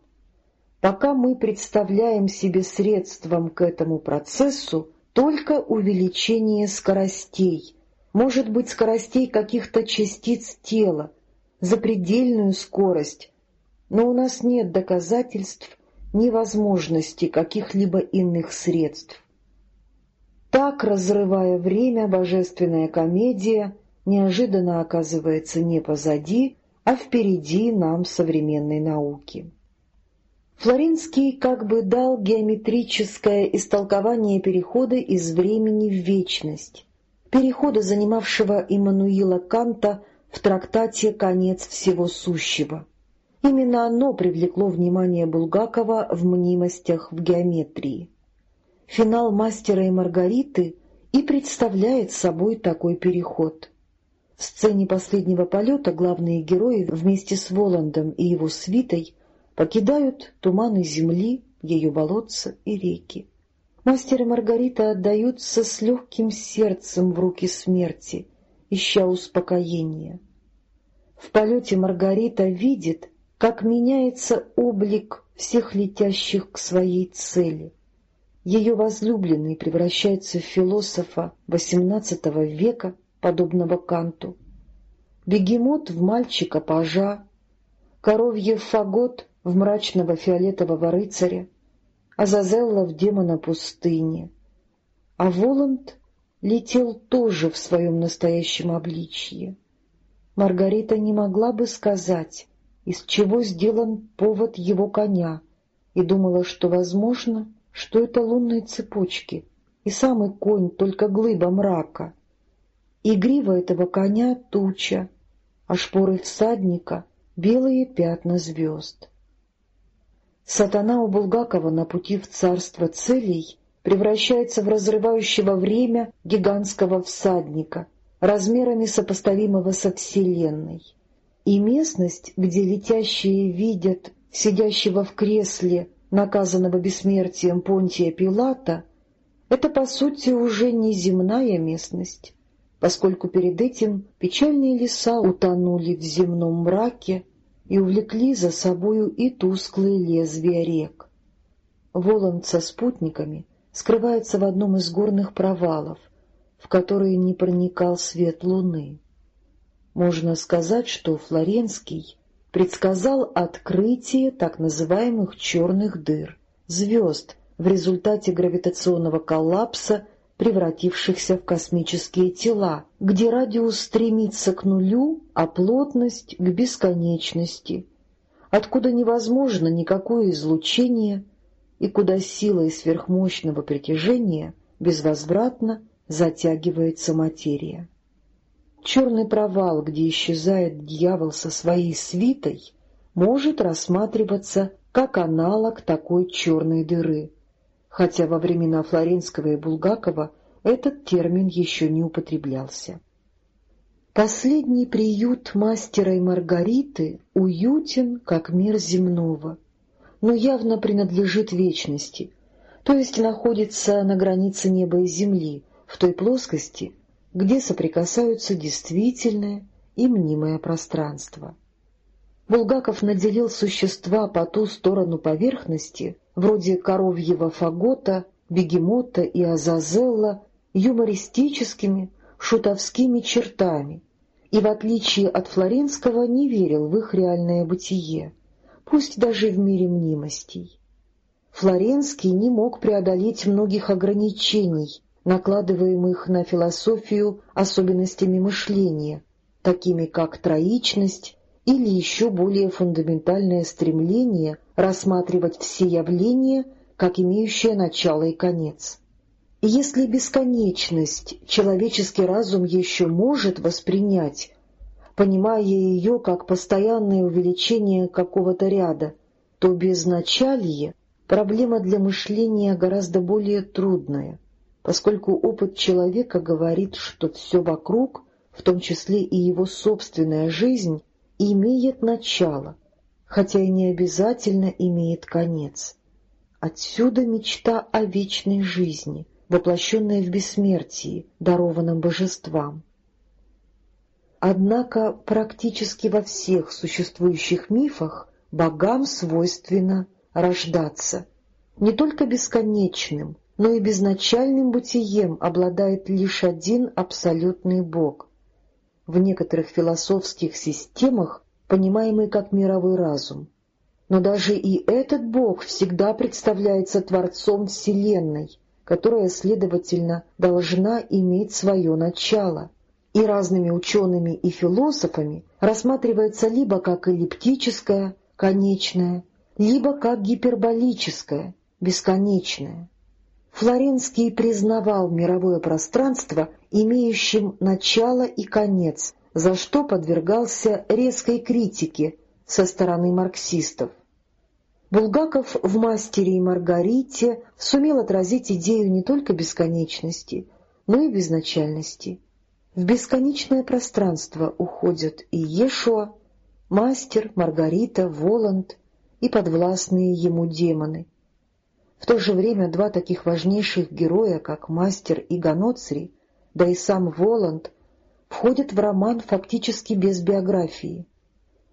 Пока мы представляем себе средством к этому процессу только увеличение скоростей, может быть, скоростей каких-то частиц тела, запредельную скорость, но у нас нет доказательств невозможности каких-либо иных средств. Так, разрывая время, божественная комедия неожиданно оказывается не позади, а впереди нам современной науки. Флоринский как бы дал геометрическое истолкование перехода из времени в вечность, перехода, занимавшего Иммануила Канта в трактате «Конец всего сущего». Именно оно привлекло внимание Булгакова в мнимостях в геометрии. Финал «Мастера и Маргариты» и представляет собой такой переход. В сцене последнего полета главные герои вместе с Воландом и его свитой покидают туманы земли, ее болотца и реки. Мастер и Маргарита отдаются с легким сердцем в руки смерти, ища успокоения. В полете Маргарита видит, как меняется облик всех летящих к своей цели. Ее возлюбленный превращается в философа XVIII века, подобного Канту, бегемот в мальчика-пажа, коровьев фагот в мрачного фиолетового рыцаря, Азазелла в демона пустыни, а Воланд летел тоже в своем настоящем обличье. Маргарита не могла бы сказать, из чего сделан повод его коня, и думала, что, возможно, что это лунные цепочки, и самый конь только глыба мрака. И грива этого коня — туча, а шпоры всадника — белые пятна звезд. Сатана у Булгакова на пути в царство целей превращается в разрывающего время гигантского всадника, размерами сопоставимого со Вселенной и местность, где летящие видят сидящего в кресле, наказанного бессмертием Понтия Пилата, это, по сути, уже не земная местность, поскольку перед этим печальные леса утонули в земном мраке и увлекли за собою и тусклые лезвия рек. Воланд со спутниками скрывается в одном из горных провалов, в которые не проникал свет луны. Можно сказать, что Флоренский предсказал открытие так называемых черных дыр, звезд, в результате гравитационного коллапса, превратившихся в космические тела, где радиус стремится к нулю, а плотность — к бесконечности, откуда невозможно никакое излучение и куда силой сверхмощного притяжения безвозвратно затягивается материя. Черный провал, где исчезает дьявол со своей свитой, может рассматриваться как аналог такой черной дыры, хотя во времена Флоренского и Булгакова этот термин еще не употреблялся. Последний приют мастера и Маргариты уютен, как мир земного, но явно принадлежит вечности, то есть находится на границе неба и земли, в той плоскости, где соприкасаются действительное и мнимое пространство. Булгаков наделил существа по ту сторону поверхности, вроде коровьего фагота, бегемота и азазелла, юмористическими, шутовскими чертами, и, в отличие от Флоренского, не верил в их реальное бытие, пусть даже в мире мнимостей. Флоренский не мог преодолеть многих ограничений, накладываемых на философию особенностями мышления, такими как троичность или еще более фундаментальное стремление рассматривать все явления как имеющие начало и конец. И если бесконечность человеческий разум еще может воспринять, понимая ее как постоянное увеличение какого-то ряда, то безначалие — проблема для мышления гораздо более трудная — поскольку опыт человека говорит, что все вокруг, в том числе и его собственная жизнь, имеет начало, хотя и не обязательно имеет конец. Отсюда мечта о вечной жизни, воплощенная в бессмертии, дарованном божествам. Однако практически во всех существующих мифах богам свойственно рождаться. Не только бесконечным, но и безначальным бытием обладает лишь один абсолютный бог. В некоторых философских системах понимаемый как мировой разум. Но даже и этот бог всегда представляется Творцом Вселенной, которая, следовательно, должна иметь свое начало, и разными учеными и философами рассматривается либо как эллиптическое, конечное, либо как гиперболическое, бесконечное. Флоренский признавал мировое пространство имеющим начало и конец, за что подвергался резкой критике со стороны марксистов. Булгаков в «Мастере и Маргарите» сумел отразить идею не только бесконечности, но и безначальности. В бесконечное пространство уходят и Ешуа, Мастер, Маргарита, Воланд и подвластные ему демоны. В то же время два таких важнейших героя, как Мастер и Ганоцри, да и сам Воланд, входят в роман фактически без биографии.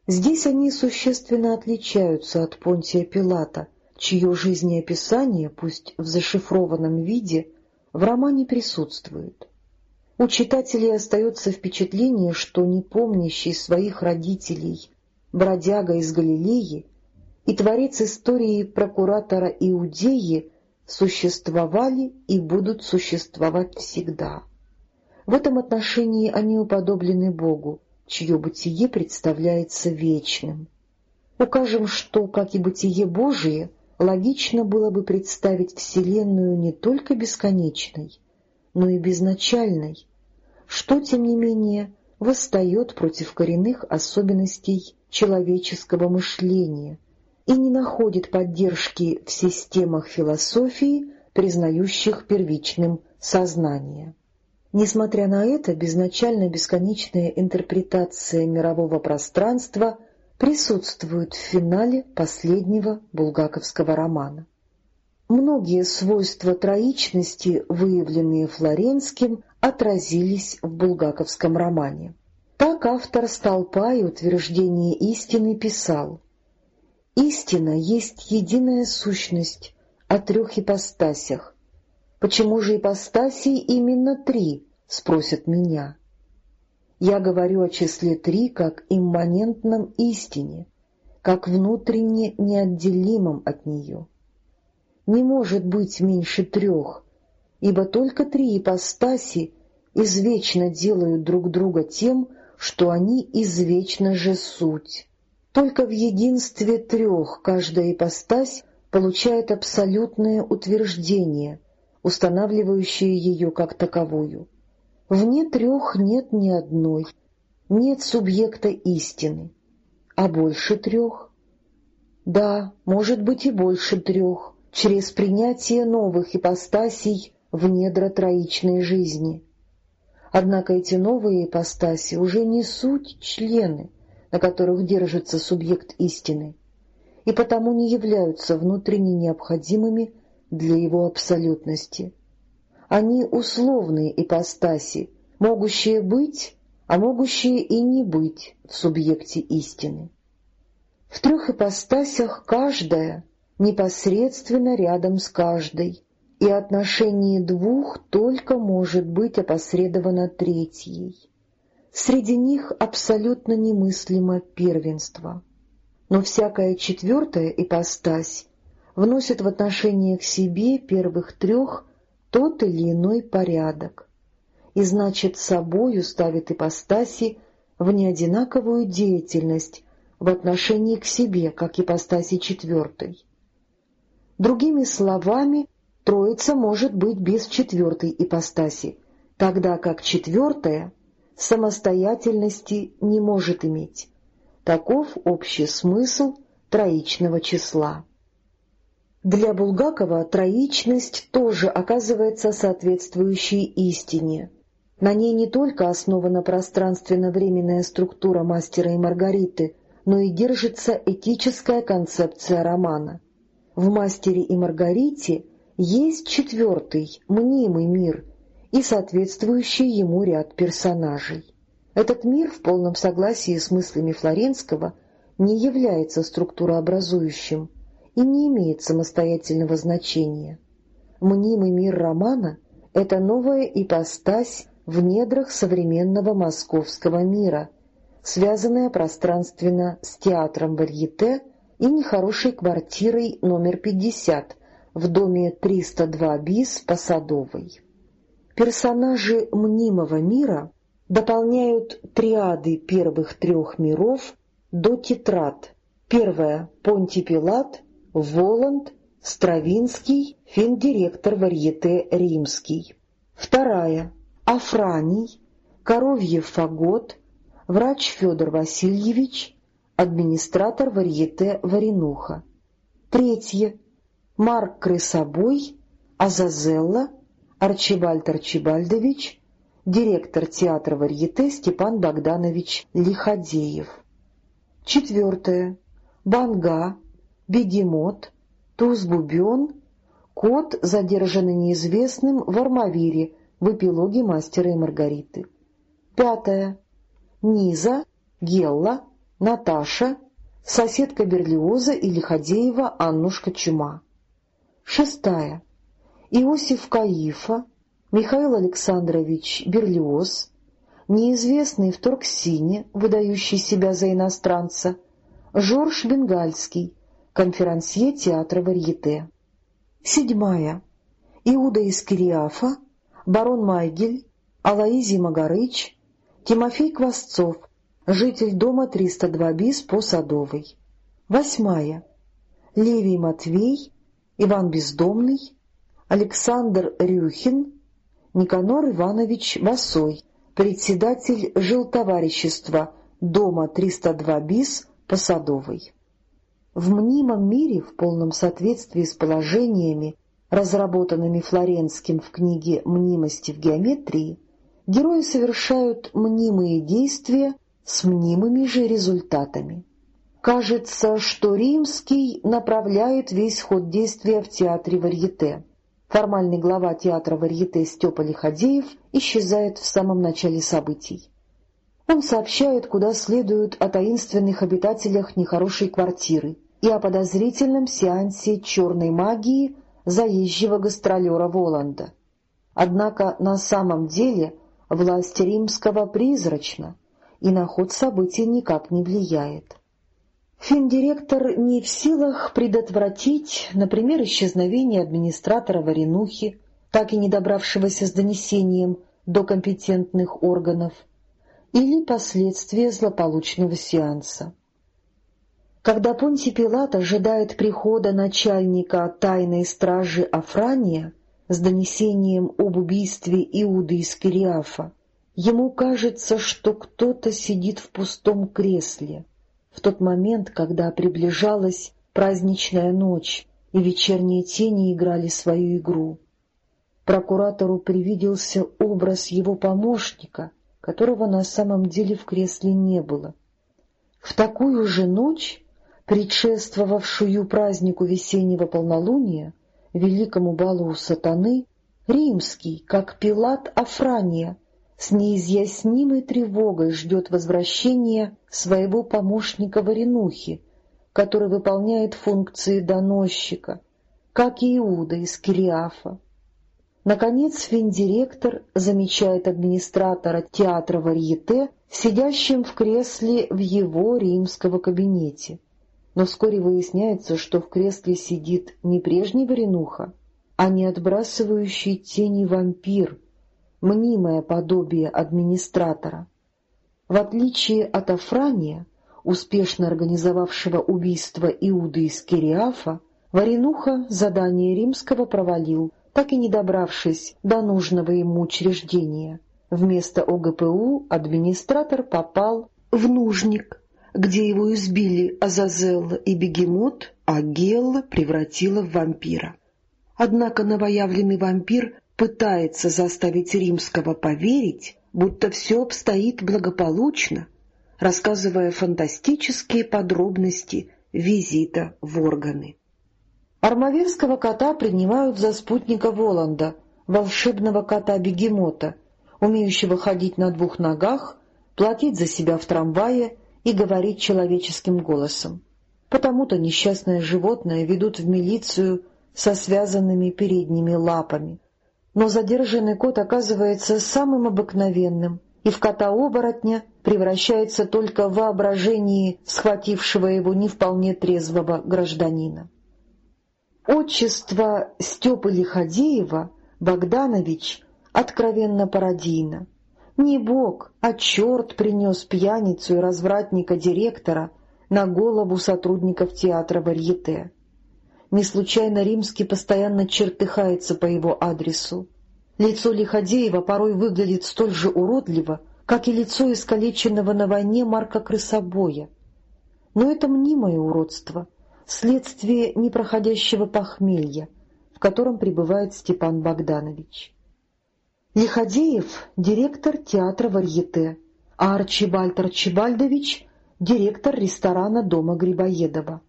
Здесь они существенно отличаются от Понтия Пилата, чье жизнеописание, пусть в зашифрованном виде, в романе присутствует. У читателей остается впечатление, что не помнящий своих родителей бродяга из Галилеи и творец истории прокуратора Иудеи существовали и будут существовать всегда. В этом отношении они уподоблены Богу, чье бытие представляется вечным. Укажем, что, как и бытие Божие, логично было бы представить Вселенную не только бесконечной, но и безначальной, что, тем не менее, восстает против коренных особенностей человеческого мышления и не находит поддержки в системах философии, признающих первичным сознание. Несмотря на это, безначально бесконечная интерпретация мирового пространства присутствует в финале последнего булгаковского романа. Многие свойства троичности, выявленные Флоренским, отразились в булгаковском романе. Так автор столпа и утверждение истины писал «Истина есть единая сущность о трех ипостасях, Почему же ипостасей именно три, спросят меня. Я говорю о числе три как имманентном истине, как внутренне неотделимом от нее. Не может быть меньше трех, ибо только три ипостаси извечно делают друг друга тем, что они извечно же суть. Только в единстве трех каждая ипостась получает абсолютное утверждение — устанавливающие ее как таковую. Вне трех нет ни одной, нет субъекта истины. А больше трех? Да, может быть и больше трех, через принятие новых ипостасей в недра троичной жизни. Однако эти новые ипостаси уже не суть члены, на которых держится субъект истины, и потому не являются внутренне необходимыми для его абсолютности. Они условные ипостаси, могущие быть, а могущие и не быть в субъекте истины. В трех ипостасях каждая непосредственно рядом с каждой, и отношение двух только может быть опосредовано третьей. Среди них абсолютно немыслимо первенство. Но всякая четвертая ипостась вносит в отношение к себе первых трех тот или иной порядок, и значит собою ставит ипостаси в неодинаковую деятельность в отношении к себе, как ипостаси четвертой. Другими словами, Троица может быть без четвертой ипостаси, тогда как четвертая самостоятельности не может иметь. Таков общий смысл троичного числа. Для Булгакова троичность тоже оказывается соответствующей истине. На ней не только основана пространственно-временная структура «Мастера и Маргариты», но и держится этическая концепция романа. В «Мастере и Маргарите» есть четвертый, мнимый мир и соответствующий ему ряд персонажей. Этот мир в полном согласии с мыслями Флоренского не является структурообразующим и не имеет самостоятельного значения. Мнимый мир романа — это новая ипостась в недрах современного московского мира, связанная пространственно с театром варьете и нехорошей квартирой номер 50 в доме 302 БИС по Садовой. Персонажи мнимого мира дополняют триады первых трех миров до тетрад. Первая — Понти Пилат, Воланд, Стравинский, финдиректор варьете римский. Вторая — Афраний, Коровьев Фагот, врач Федор Васильевич, администратор варьете Варенуха. Третье — Марк Крысобой, Азазелла, Арчибальд Арчибальдович, директор театра варьете Степан Богданович Лиходеев. Четвертое — Банга, Бегемот, Туз-Бубен, кот, задержанный неизвестным в Армавире в эпилоге «Мастера и Маргариты». Пятое — Низа, Гелла, Наташа, соседка Берлиоза и Лиходеева Аннушка Чума. Шестая — Иосиф Каифа, Михаил Александрович Берлиоз, неизвестный в Торксине, выдающий себя за иностранца, Жорж Бенгальский, конферансье театра Варьете. Седьмая. Иуда из барон Майгель, Алаизий Магарыч, Тимофей Квасцов, житель дома 302 БИС по Садовой. Восьмая. Левий Матвей, Иван Бездомный, Александр Рюхин, Никанор Иванович Басой, председатель жилтоварищества дома 302 БИС по Садовой. В мнимом мире, в полном соответствии с положениями, разработанными Флоренским в книге «Мнимости в геометрии», герои совершают мнимые действия с мнимыми же результатами. Кажется, что Римский направляет весь ход действия в театре варьете. Формальный глава театра варьете Степа Лиходеев исчезает в самом начале событий. Он сообщает, куда следует о таинственных обитателях нехорошей квартиры и о подозрительном сеансе черной магии заезжего гастролера Воланда. Однако на самом деле власть римского призрачна и на ход событий никак не влияет. Финдиректор не в силах предотвратить, например, исчезновение администратора Варенухи, так и не добравшегося с донесением до компетентных органов, или последствия злополучного сеанса. Когда Понтий Пилат ожидает прихода начальника тайной стражи Афрания с донесением об убийстве Иуды из Кириафа, ему кажется, что кто-то сидит в пустом кресле. В тот момент, когда приближалась праздничная ночь, и вечерние тени играли свою игру. Прокуратору привиделся образ его помощника, которого на самом деле в кресле не было. В такую же ночь, предшествовавшую празднику весеннего полнолуния, великому балу сатаны, римский, как Пилат Афрания, с неизъяснимой тревогой ждет возвращения своего помощника Варенухи, который выполняет функции доносчика, как и Иуда из Кириафа. Наконец финдиректор замечает администратора театра Варьете, сидящим в кресле в его римского кабинете. Но вскоре выясняется, что в кресле сидит не прежний Варенуха, а не отбрасывающий тени вампир, мнимое подобие администратора. В отличие от Афрания, успешно организовавшего убийство Иуды из Кириафа, Варенуха задание римского провалил — так и не добравшись до нужного ему учреждения. Вместо ОГПУ администратор попал в нужник, где его избили Азазелла и Бегемот, а Гелла превратила в вампира. Однако новоявленный вампир пытается заставить римского поверить, будто все обстоит благополучно, рассказывая фантастические подробности визита в органы. Армавирского кота принимают за спутника Воланда, волшебного кота-бегемота, умеющего ходить на двух ногах, платить за себя в трамвае и говорить человеческим голосом. Потому-то несчастное животное ведут в милицию со связанными передними лапами. Но задержанный кот оказывается самым обыкновенным, и в кота-оборотня превращается только в воображении схватившего его не вполне трезвого гражданина. Отчество Степы Лиходеева Богданович откровенно пародийно. Не бог, а черт принес пьяницу и развратника-директора на голову сотрудников театра Варьете. Не случайно Римский постоянно чертыхается по его адресу. Лицо Лиходеева порой выглядит столь же уродливо, как и лицо искалеченного на войне Марка Крысобоя. Но это мнимое уродство, следствие непроходящего похмелья, в котором пребывает Степан Богданович. Лиходеев — директор театра Варьете, а Арчибальд Арчибальдович — директор ресторана дома Грибоедова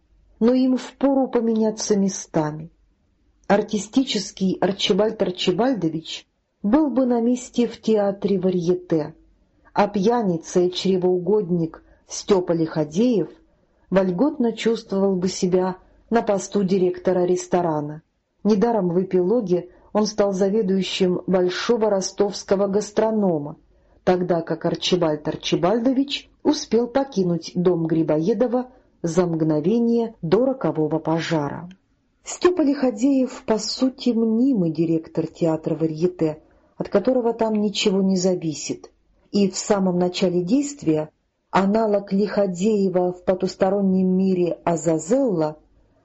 но им впору поменяться местами. Артистический Арчибальд Арчибальдович был бы на месте в театре Варьете, а пьяница и чревоугодник Степа Лиходеев вольготно чувствовал бы себя на посту директора ресторана. Недаром в эпилоге он стал заведующим большого ростовского гастронома, тогда как Арчибальд Арчибальдович успел покинуть дом Грибоедова за мгновение до рокового пожара. Степа Лиходеев, по сути, мнимый директор театра Варьете, от которого там ничего не зависит, и в самом начале действия аналог Лиходеева в потустороннем мире Азазелла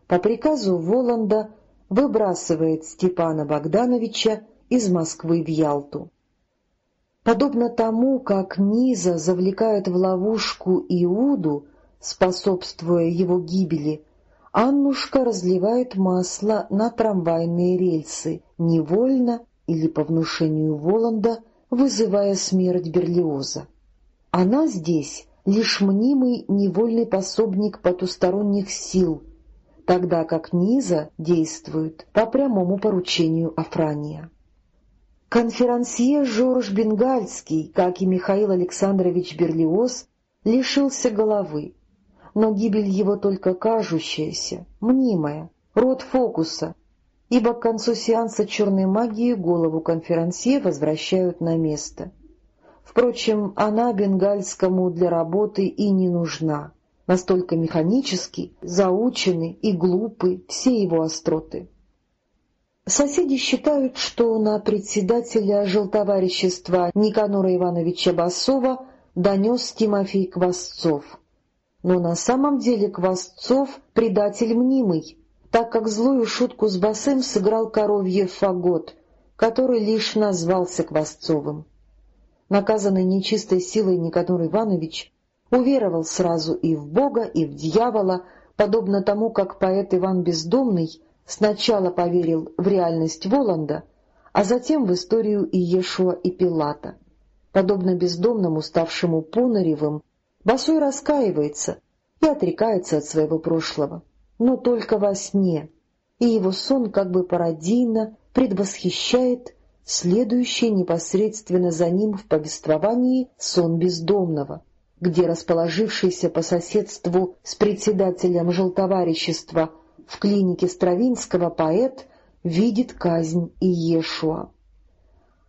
по приказу Воланда выбрасывает Степана Богдановича из Москвы в Ялту. Подобно тому, как Низа завлекает в ловушку Иуду, способствуя его гибели, Аннушка разливает масло на трамвайные рельсы, невольно или по внушению Воланда, вызывая смерть Берлиоза. Она здесь лишь мнимый невольный пособник потусторонних сил, тогда как Низа действует по прямому поручению Афрания. Конферансье Жорж Бенгальский, как и Михаил Александрович Берлиоз, лишился головы, но гибель его только кажущаяся, мнимая, род фокуса, ибо к концу сеанса черной магии голову конферансье возвращают на место. Впрочем, она бенгальскому для работы и не нужна. Настолько механически, заучены и глупы все его остроты. Соседи считают, что на председателя желтоварищества Никанора Ивановича Басова донес Тимофей Квасцов но на самом деле Квасцов — предатель мнимый, так как злую шутку с Басым сыграл коровье фагот, который лишь назвался Квасцовым. Наказанный нечистой силой Никанор Иванович уверовал сразу и в Бога, и в дьявола, подобно тому, как поэт Иван Бездомный сначала поверил в реальность Воланда, а затем в историю Иешуа и Пилата. Подобно бездомному, ставшему Пунаревым, Босой раскаивается и отрекается от своего прошлого, но только во сне, и его сон как бы пародийно предвосхищает следующий непосредственно за ним в повествовании сон бездомного, где расположившийся по соседству с председателем желтоварищества в клинике Стравинского поэт видит казнь Иешуа.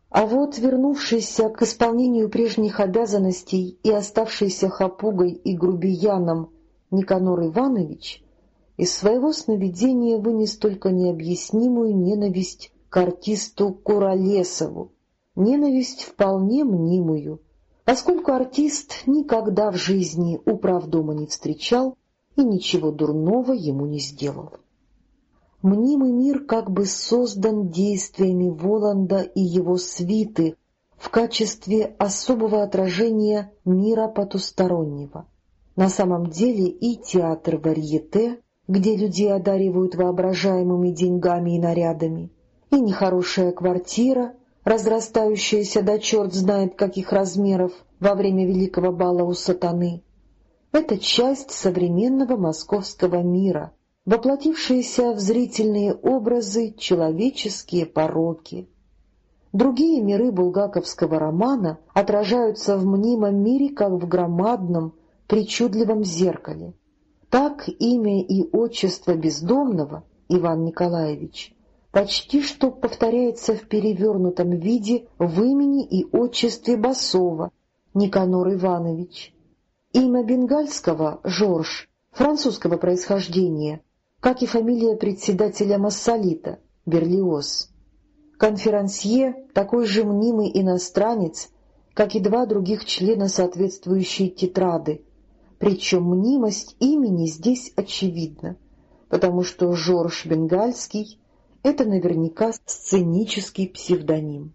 А вот вернувшийся к исполнению прежних обязанностей и оставшийся хапугой и грубияном Никанор Иванович из своего сновидения вынес только необъяснимую ненависть к артисту Куролесову, ненависть вполне мнимую, поскольку артист никогда в жизни управдома не встречал и ничего дурного ему не сделал мнимый мир как бы создан действиями Воланда и его свиты в качестве особого отражения мира потустороннего. На самом деле и театр варьете, где людей одаривают воображаемыми деньгами и нарядами, и нехорошая квартира, разрастающаяся до черт знает каких размеров во время великого бала у сатаны. Это часть современного московского мира — воплотившиеся в зрительные образы человеческие пороки. Другие миры булгаковского романа отражаются в мнимом мире, как в громадном, причудливом зеркале. Так имя и отчество бездомного, Иван Николаевич, почти что повторяется в перевернутом виде в имени и отчестве Басова, Никанор Иванович. Имя бенгальского — Жорж, французского происхождения, как и фамилия председателя Массолита — Берлиоз. Конферансье — такой же мнимый иностранец, как и два других члена соответствующей тетрады, причем мнимость имени здесь очевидна, потому что Жорж Бенгальский — это наверняка сценический псевдоним.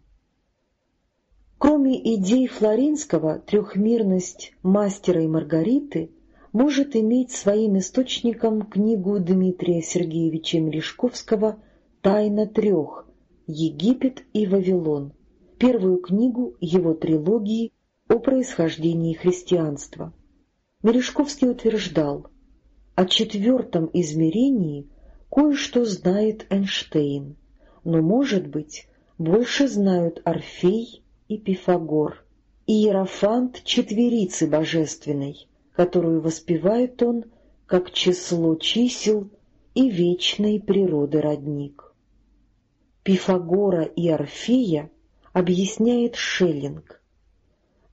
Кроме идей Флоренского, трехмерность «Мастера и Маргариты» может иметь своим источником книгу Дмитрия Сергеевича Мережковского «Тайна трех. Египет и Вавилон», первую книгу его трилогии о происхождении христианства. Мережковский утверждал, о четвертом измерении кое-что знает Эйнштейн, но, может быть, больше знают Орфей и Пифагор, и Иерофант четверицы божественной, которую воспевает он как число чисел и вечной природы родник. Пифагора и Орфея объясняет Шеллинг.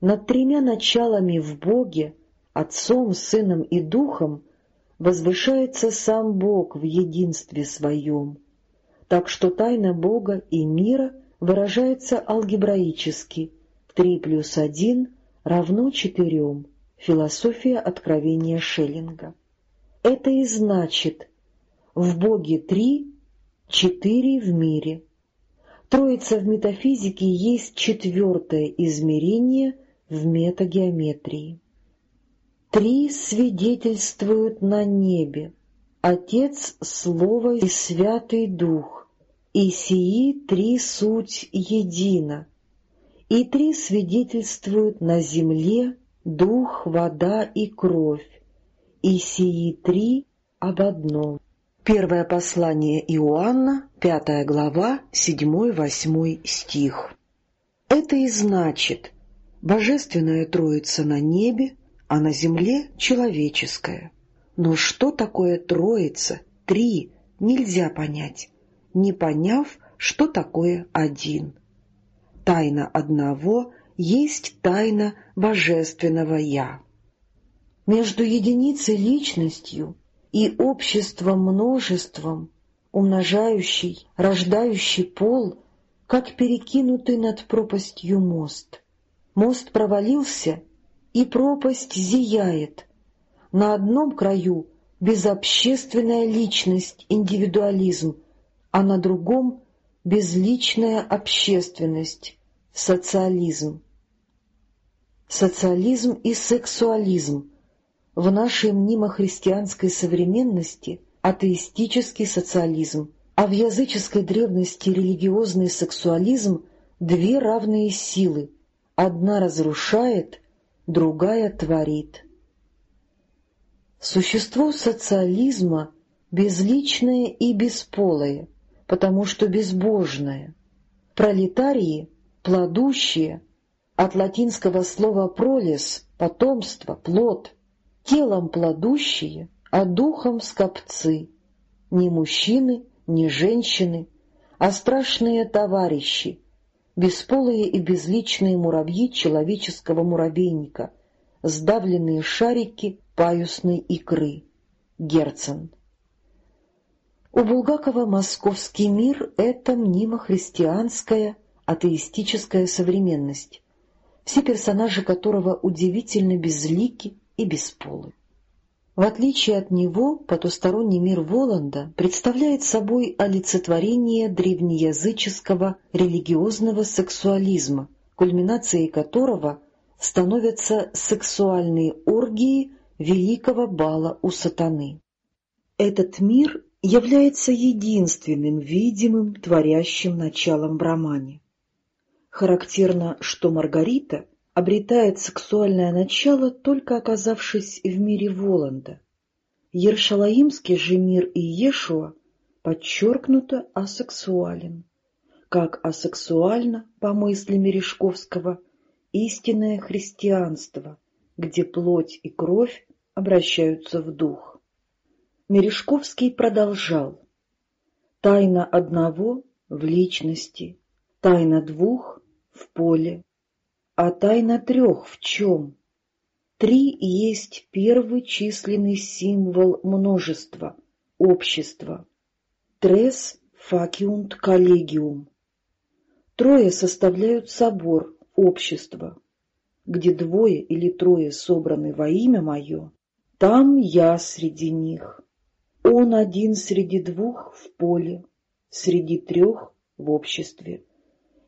Над тремя началами в Боге Отцом, Сыном и Духом возвышается сам Бог в единстве Своем, так что тайна Бога и мира выражается алгебраически «три плюс один равно четырем» философия откровения Шеллинга. Это и значит «в Боге три, четыре в мире». Троица в метафизике есть четвертое измерение в метагеометрии. Три свидетельствуют на небе — Отец, Слово и Святый Дух, и сии три суть едино, и три свидетельствуют на земле Дух, вода и кровь, и сии три об одном. Первое послание Иоанна, пятая глава, седьмой-восьмой стих. Это и значит, Божественная Троица на небе — а на земле — человеческое. Но что такое Троица, три, нельзя понять, не поняв, что такое один. Тайна одного есть тайна божественного «Я». Между единицей личностью и обществом-множеством, умножающий, рождающий пол, как перекинутый над пропастью мост. Мост провалился, и пропасть зияет. На одном краю безобщественная личность, индивидуализм, а на другом — безличная общественность, социализм. Социализм и сексуализм в нашей мнимо-христианской современности — атеистический социализм, а в языческой древности религиозный сексуализм — две равные силы, одна разрушает, другая творит. Существо социализма безличное и бесполое, потому что безбожное. Пролетарии — плодущие, от латинского слова «пролес» — потомство, плод, телом плодущие, а духом скопцы, ни мужчины, ни женщины, а страшные товарищи, бесполые и безличные муравьи человеческого муравейника, сдавленные шарики паюсной икры. Герцен. У Булгакова московский мир — это мнимо-христианская, атеистическая современность, все персонажи которого удивительно безлики и бесполы. В отличие от него, потусторонний мир Воланда представляет собой олицетворение древнеязыческого религиозного сексуализма, кульминацией которого становятся сексуальные оргии великого бала у сатаны. Этот мир является единственным видимым творящим началом в романе. Характерно, что Маргарита обретает сексуальное начало, только оказавшись в мире Воланда. Ершалаимский же мир и Ешуа подчеркнуто асексуален, как асексуально, по мысли Мережковского, истинное христианство, где плоть и кровь обращаются в дух. Мережковский продолжал. Тайна одного в личности, тайна двух в поле, а тайна трех в чем? Три есть первый численный символ множества, общества. Трес факиунт коллегиум. Трое составляют собор, общество. Где двое или трое собраны во имя мое, там я среди них. Он один среди двух в поле, среди трех в обществе.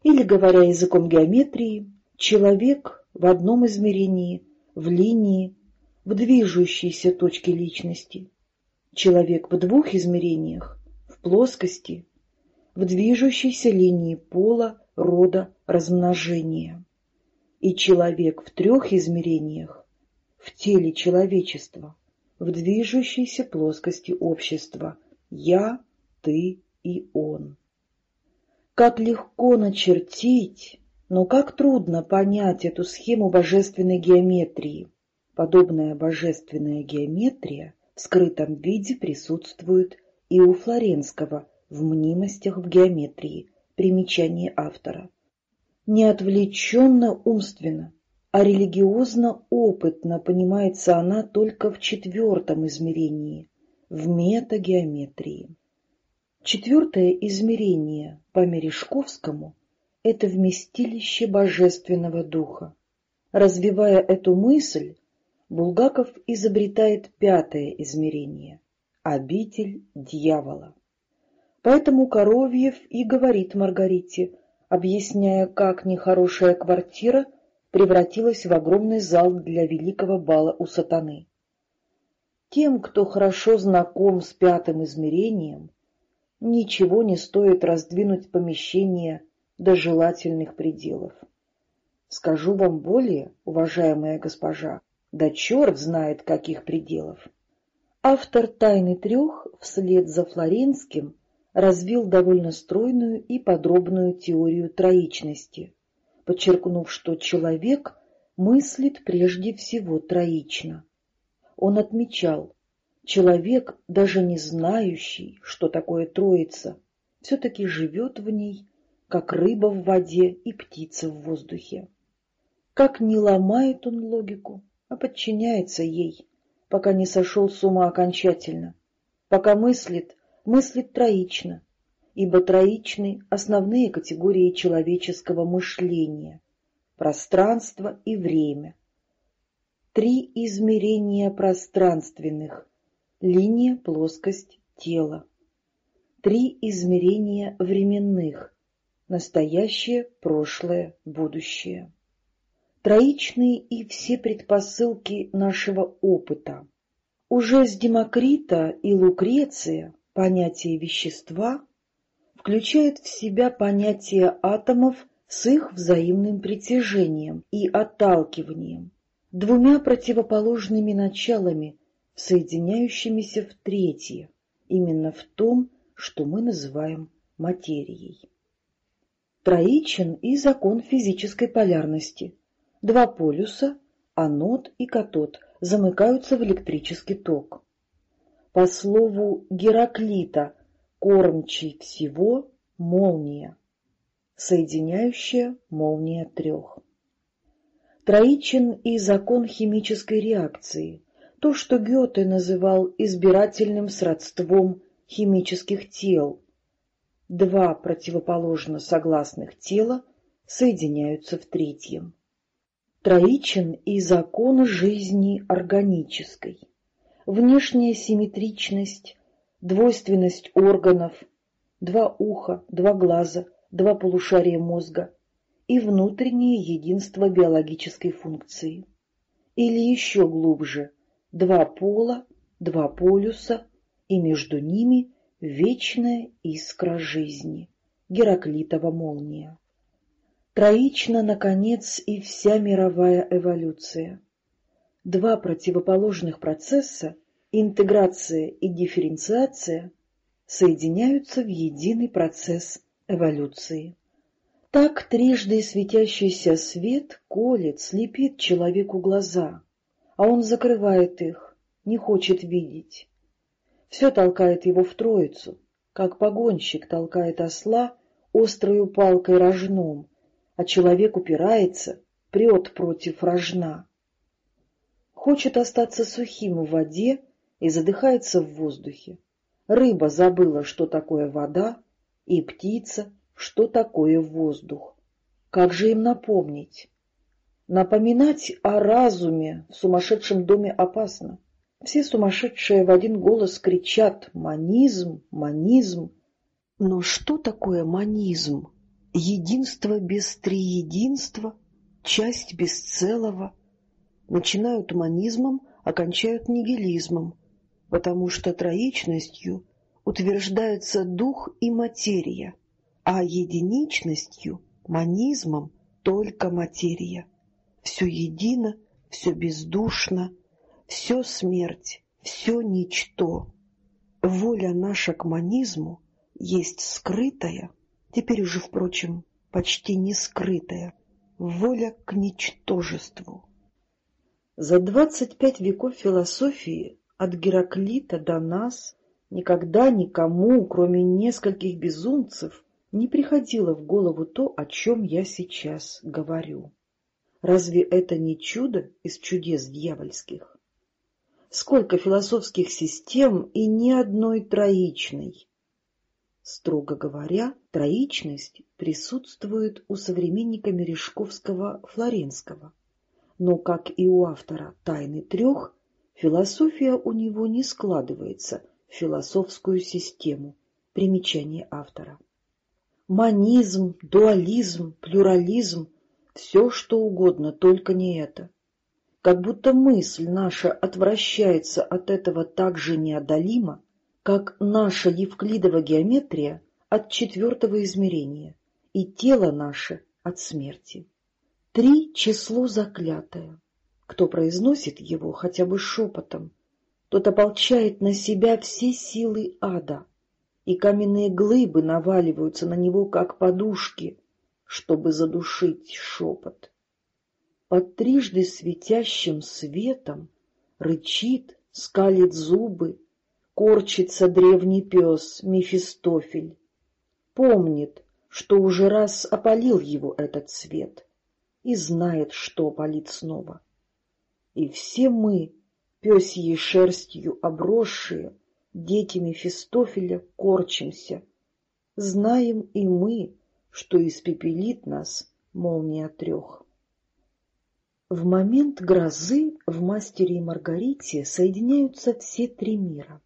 Или, говоря языком геометрии, человек в одном измерении – в линии, в движущейся точке личности. Человек в двух измерениях, в плоскости, в движущейся линии пола, рода, размножения. И человек в трех измерениях, в теле человечества, в движущейся плоскости общества «я», «ты» и «он». Как легко начертить но как трудно понять эту схему божественной геометрии. Подобная божественная геометрия в скрытом виде присутствует и у Флоренского в мнимостях в геометрии, примечание автора. Не отвлеченно умственно, а религиозно-опытно понимается она только в четвертом измерении, в метагеометрии. Четвертое измерение по Мережковскому это вместилище Божественного Духа. Развивая эту мысль, Булгаков изобретает пятое измерение — обитель дьявола. Поэтому Коровьев и говорит Маргарите, объясняя, как нехорошая квартира превратилась в огромный зал для великого бала у сатаны. Тем, кто хорошо знаком с пятым измерением, ничего не стоит раздвинуть помещение до желательных пределов. Скажу вам более, уважаемая госпожа, да черт знает каких пределов. Автор «Тайны трех» вслед за Флоренским развил довольно стройную и подробную теорию троичности, подчеркнув, что человек мыслит прежде всего троично. Он отмечал, человек, даже не знающий, что такое троица, все-таки живет в ней как рыба в воде и птица в воздухе. Как не ломает он логику, а подчиняется ей, пока не сошел с ума окончательно, пока мыслит, мыслит троично, ибо троичны — основные категории человеческого мышления — пространство и время. Три измерения пространственных — линия, плоскость, тело. Три измерения временных настоящее, прошлое, будущее. Троичные и все предпосылки нашего опыта. Уже с Демокрита и Лукреция понятие вещества включает в себя понятие атомов с их взаимным притяжением и отталкиванием, двумя противоположными началами, соединяющимися в третье, именно в том, что мы называем материей. Троичен и закон физической полярности. Два полюса, анод и катод, замыкаются в электрический ток. По слову Гераклита, кормчий всего — молния, соединяющая молния трех. Троичен и закон химической реакции, то, что Гёте называл избирательным сродством химических тел, Два противоположно согласных тела соединяются в третьем. Троичен и закон жизни органической. Внешняя симметричность, двойственность органов, два уха, два глаза, два полушария мозга и внутреннее единство биологической функции. Или еще глубже, два пола, два полюса и между ними Вечная искра жизни. Гераклитова молния. Троична, наконец, и вся мировая эволюция. Два противоположных процесса интеграция и дифференциация соединяются в единый процесс эволюции. Так трижды светящийся свет колет, слепит человеку глаза, а он закрывает их, не хочет видеть. Все толкает его в троицу, как погонщик толкает осла острою палкой рожном, а человек упирается, прет против рожна. Хочет остаться сухим в воде и задыхается в воздухе. Рыба забыла, что такое вода, и птица, что такое воздух. Как же им напомнить? Напоминать о разуме в сумасшедшем доме опасно. Все сумасшедшие в один голос кричат «манизм, манизм». Но что такое манизм? Единство без триединства, часть без целого. Начинают манизмом, окончают нигилизмом, потому что троичностью утверждается дух и материя, а единичностью, манизмом, только материя. Все едино, все бездушно, все смерть, все ничто. Воля наша к манизму есть скрытая, теперь уже, впрочем, почти не скрытая, воля к ничтожеству. За двадцать пять веков философии от Гераклита до нас никогда никому, кроме нескольких безумцев, не приходило в голову то, о чем я сейчас говорю. Разве это не чудо из чудес дьявольских? Сколько философских систем и ни одной троичной. Строго говоря, троичность присутствует у современника Мережковского Флоренского, но, как и у автора «Тайны трех», философия у него не складывается в философскую систему. Примечание автора. Манизм, дуализм, плюрализм — все что угодно, только не это. Как будто мысль наша отвращается от этого так же неодолимо, как наша евклидова геометрия от четвертого измерения и тело наше от смерти. Три — число заклятое. Кто произносит его хотя бы шепотом, тот ополчает на себя все силы ада, и каменные глыбы наваливаются на него, как подушки, чтобы задушить шепот. Под трижды светящим светом рычит, скалит зубы, корчится древний пес Мефистофель. Помнит, что уже раз опалил его этот свет, и знает, что палит снова. И все мы, пёсьей шерстью обросшие, дети Мефистофеля, корчимся. Знаем и мы, что испепелит нас молния трех. В момент грозы в «Мастере и Маргарите» соединяются все три мира.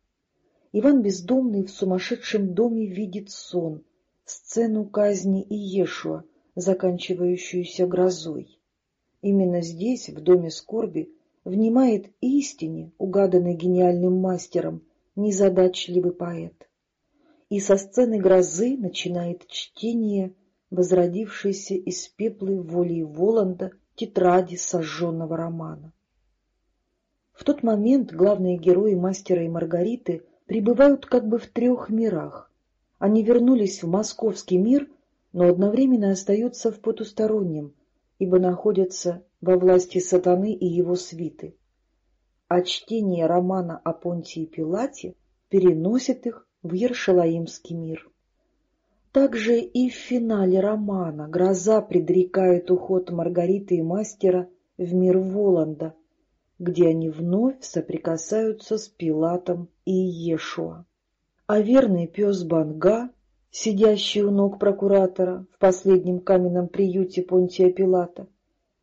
Иван Бездомный в сумасшедшем доме видит сон, сцену казни Иешуа, заканчивающуюся грозой. Именно здесь, в доме скорби, внимает истине, угаданной гениальным мастером, незадачливый поэт. И со сцены грозы начинает чтение возродившейся из пепла воли Воланда тетради сожженного романа. В тот момент главные герои «Мастера и Маргариты» пребывают как бы в трех мирах. Они вернулись в московский мир, но одновременно остаются в потустороннем, ибо находятся во власти сатаны и его свиты. А чтение романа о Понтии Пилате переносит их в Ершалаимский мир. Также и в финале романа гроза предрекает уход Маргариты и мастера в мир Воланда, где они вновь соприкасаются с Пилатом и Иешуа. А верный пес Банга, сидящий у ног прокуратора в последнем каменном приюте Понтия Пилата,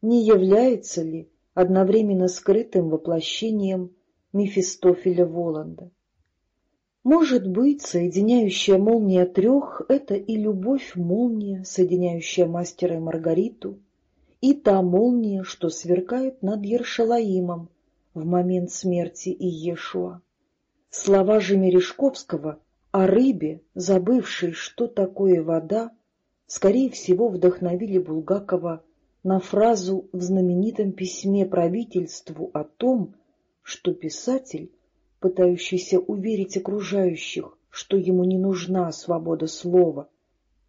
не является ли одновременно скрытым воплощением Мефистофеля Воланда? Может быть, соединяющая молния трех — это и любовь-молния, соединяющая мастера и Маргариту, и та молния, что сверкает над Ершалаимом в момент смерти Иешуа. Слова же Мережковского о рыбе, забывшей, что такое вода, скорее всего вдохновили Булгакова на фразу в знаменитом письме правительству о том, что писатель пытающийся уверить окружающих, что ему не нужна свобода слова,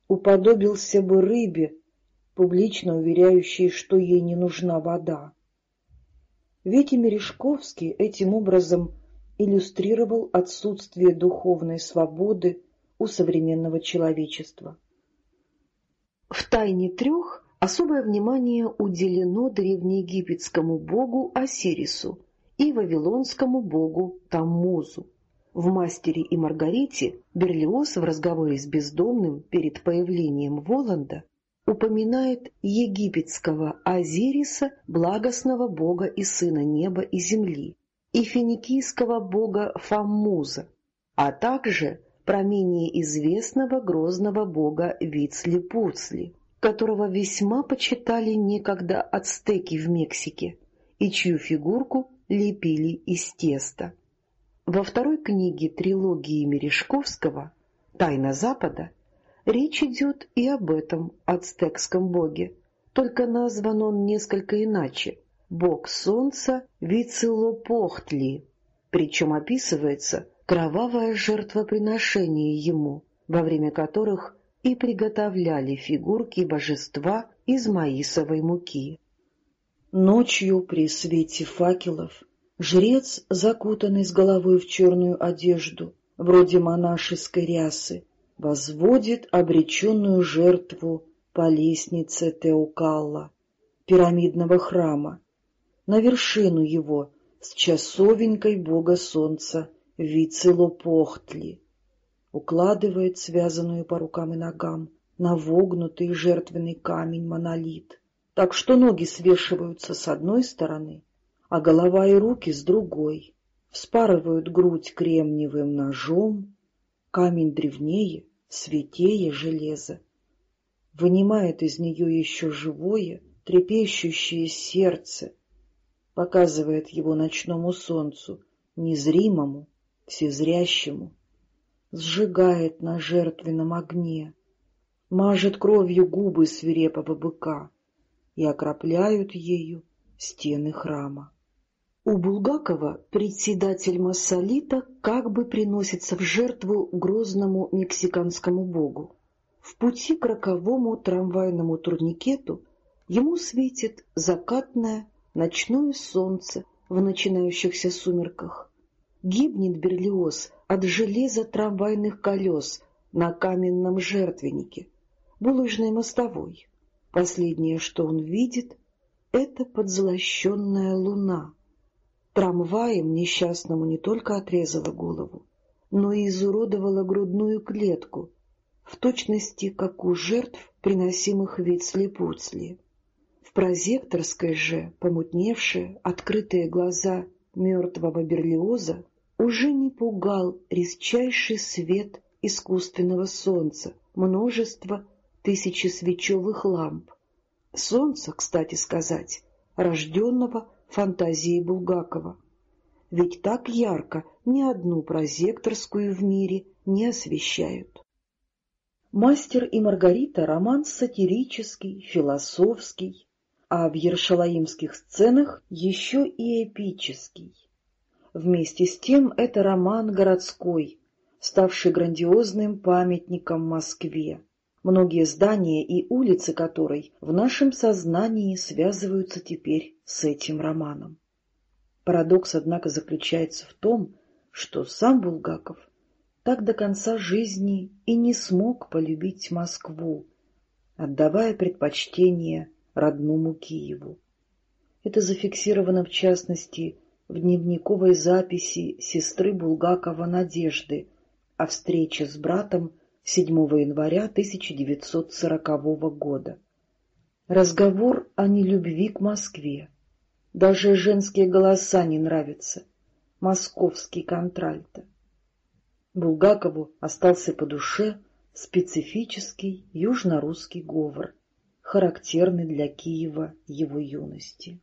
уподобился бы рыбе, публично уверяющей, что ей не нужна вода. И Мережковский этим образом иллюстрировал отсутствие духовной свободы у современного человечества. В «Тайне трех» особое внимание уделено древнеегипетскому богу Осирису и вавилонскому богу Таммузу. В «Мастере и Маргарите» Берлиоз в разговоре с бездомным перед появлением Воланда упоминает египетского Азириса, благостного бога и сына неба и земли, и финикийского бога Фаммуза, а также про менее известного грозного бога Вицли-Пуцли, которого весьма почитали некогда ацтеки в Мексике и чью фигурку лепили из теста. Во второй книге трилогии Мережковского «Тайна Запада» речь идет и об этом ацтекском боге, только назван он несколько иначе — бог солнца Вицелопохтли, причем описывается кровавое жертвоприношение ему, во время которых и приготовляли фигурки божества из маисовой муки. Ночью при свете факелов жрец, закутанный с головой в черную одежду, вроде монашеской рясы, возводит обреченную жертву по лестнице Теокалла, пирамидного храма, на вершину его с часовенькой бога солнца Вицелопохтли, укладывает связанную по рукам и ногам на вогнутый жертвенный камень-монолит, так что ноги свешиваются с одной стороны, а голова и руки с другой, вспарывают грудь кремниевым ножом, камень древнее, святее железа, вынимает из нее еще живое, трепещущее сердце, показывает его ночному солнцу, незримому, всезрящему, сжигает на жертвенном огне, мажет кровью губы свирепого быка и окропляют ею стены храма. У Булгакова председатель Массолита как бы приносится в жертву грозному мексиканскому богу. В пути к роковому трамвайному турникету ему светит закатное ночное солнце в начинающихся сумерках. Гибнет Берлиоз от железа трамвайных колес на каменном жертвеннике, булыжной мостовой. Последнее, что он видит, — это подзлощенная луна. Трамваем несчастному не только отрезала голову, но и изуродовала грудную клетку, в точности, как у жертв, приносимых вид слепуцли. В прозекторской же, помутневшие, открытые глаза мертвого Берлиоза уже не пугал резчайший свет искусственного солнца, множество тысячесвечевых ламп. Солнца, кстати сказать, рожденного фантазией Булгакова. Ведь так ярко ни одну прозекторскую в мире не освещают. «Мастер и Маргарита» — роман сатирический, философский, а в ершалаимских сценах еще и эпический. Вместе с тем это роман городской, ставший грандиозным памятником Москве, многие здания и улицы которой в нашем сознании связываются теперь с этим романом. Парадокс, однако, заключается в том, что сам Булгаков так до конца жизни и не смог полюбить Москву, отдавая предпочтение родному Киеву. Это зафиксировано в частности в дневниковой записи сестры Булгакова Надежды о встрече с братом 7 января 1940 года. Разговор о нелюбви к Москве. Даже женские голоса не нравятся. Московский контральто. Булгакову остался по душе специфический южно-русский говор, характерный для Киева его юности.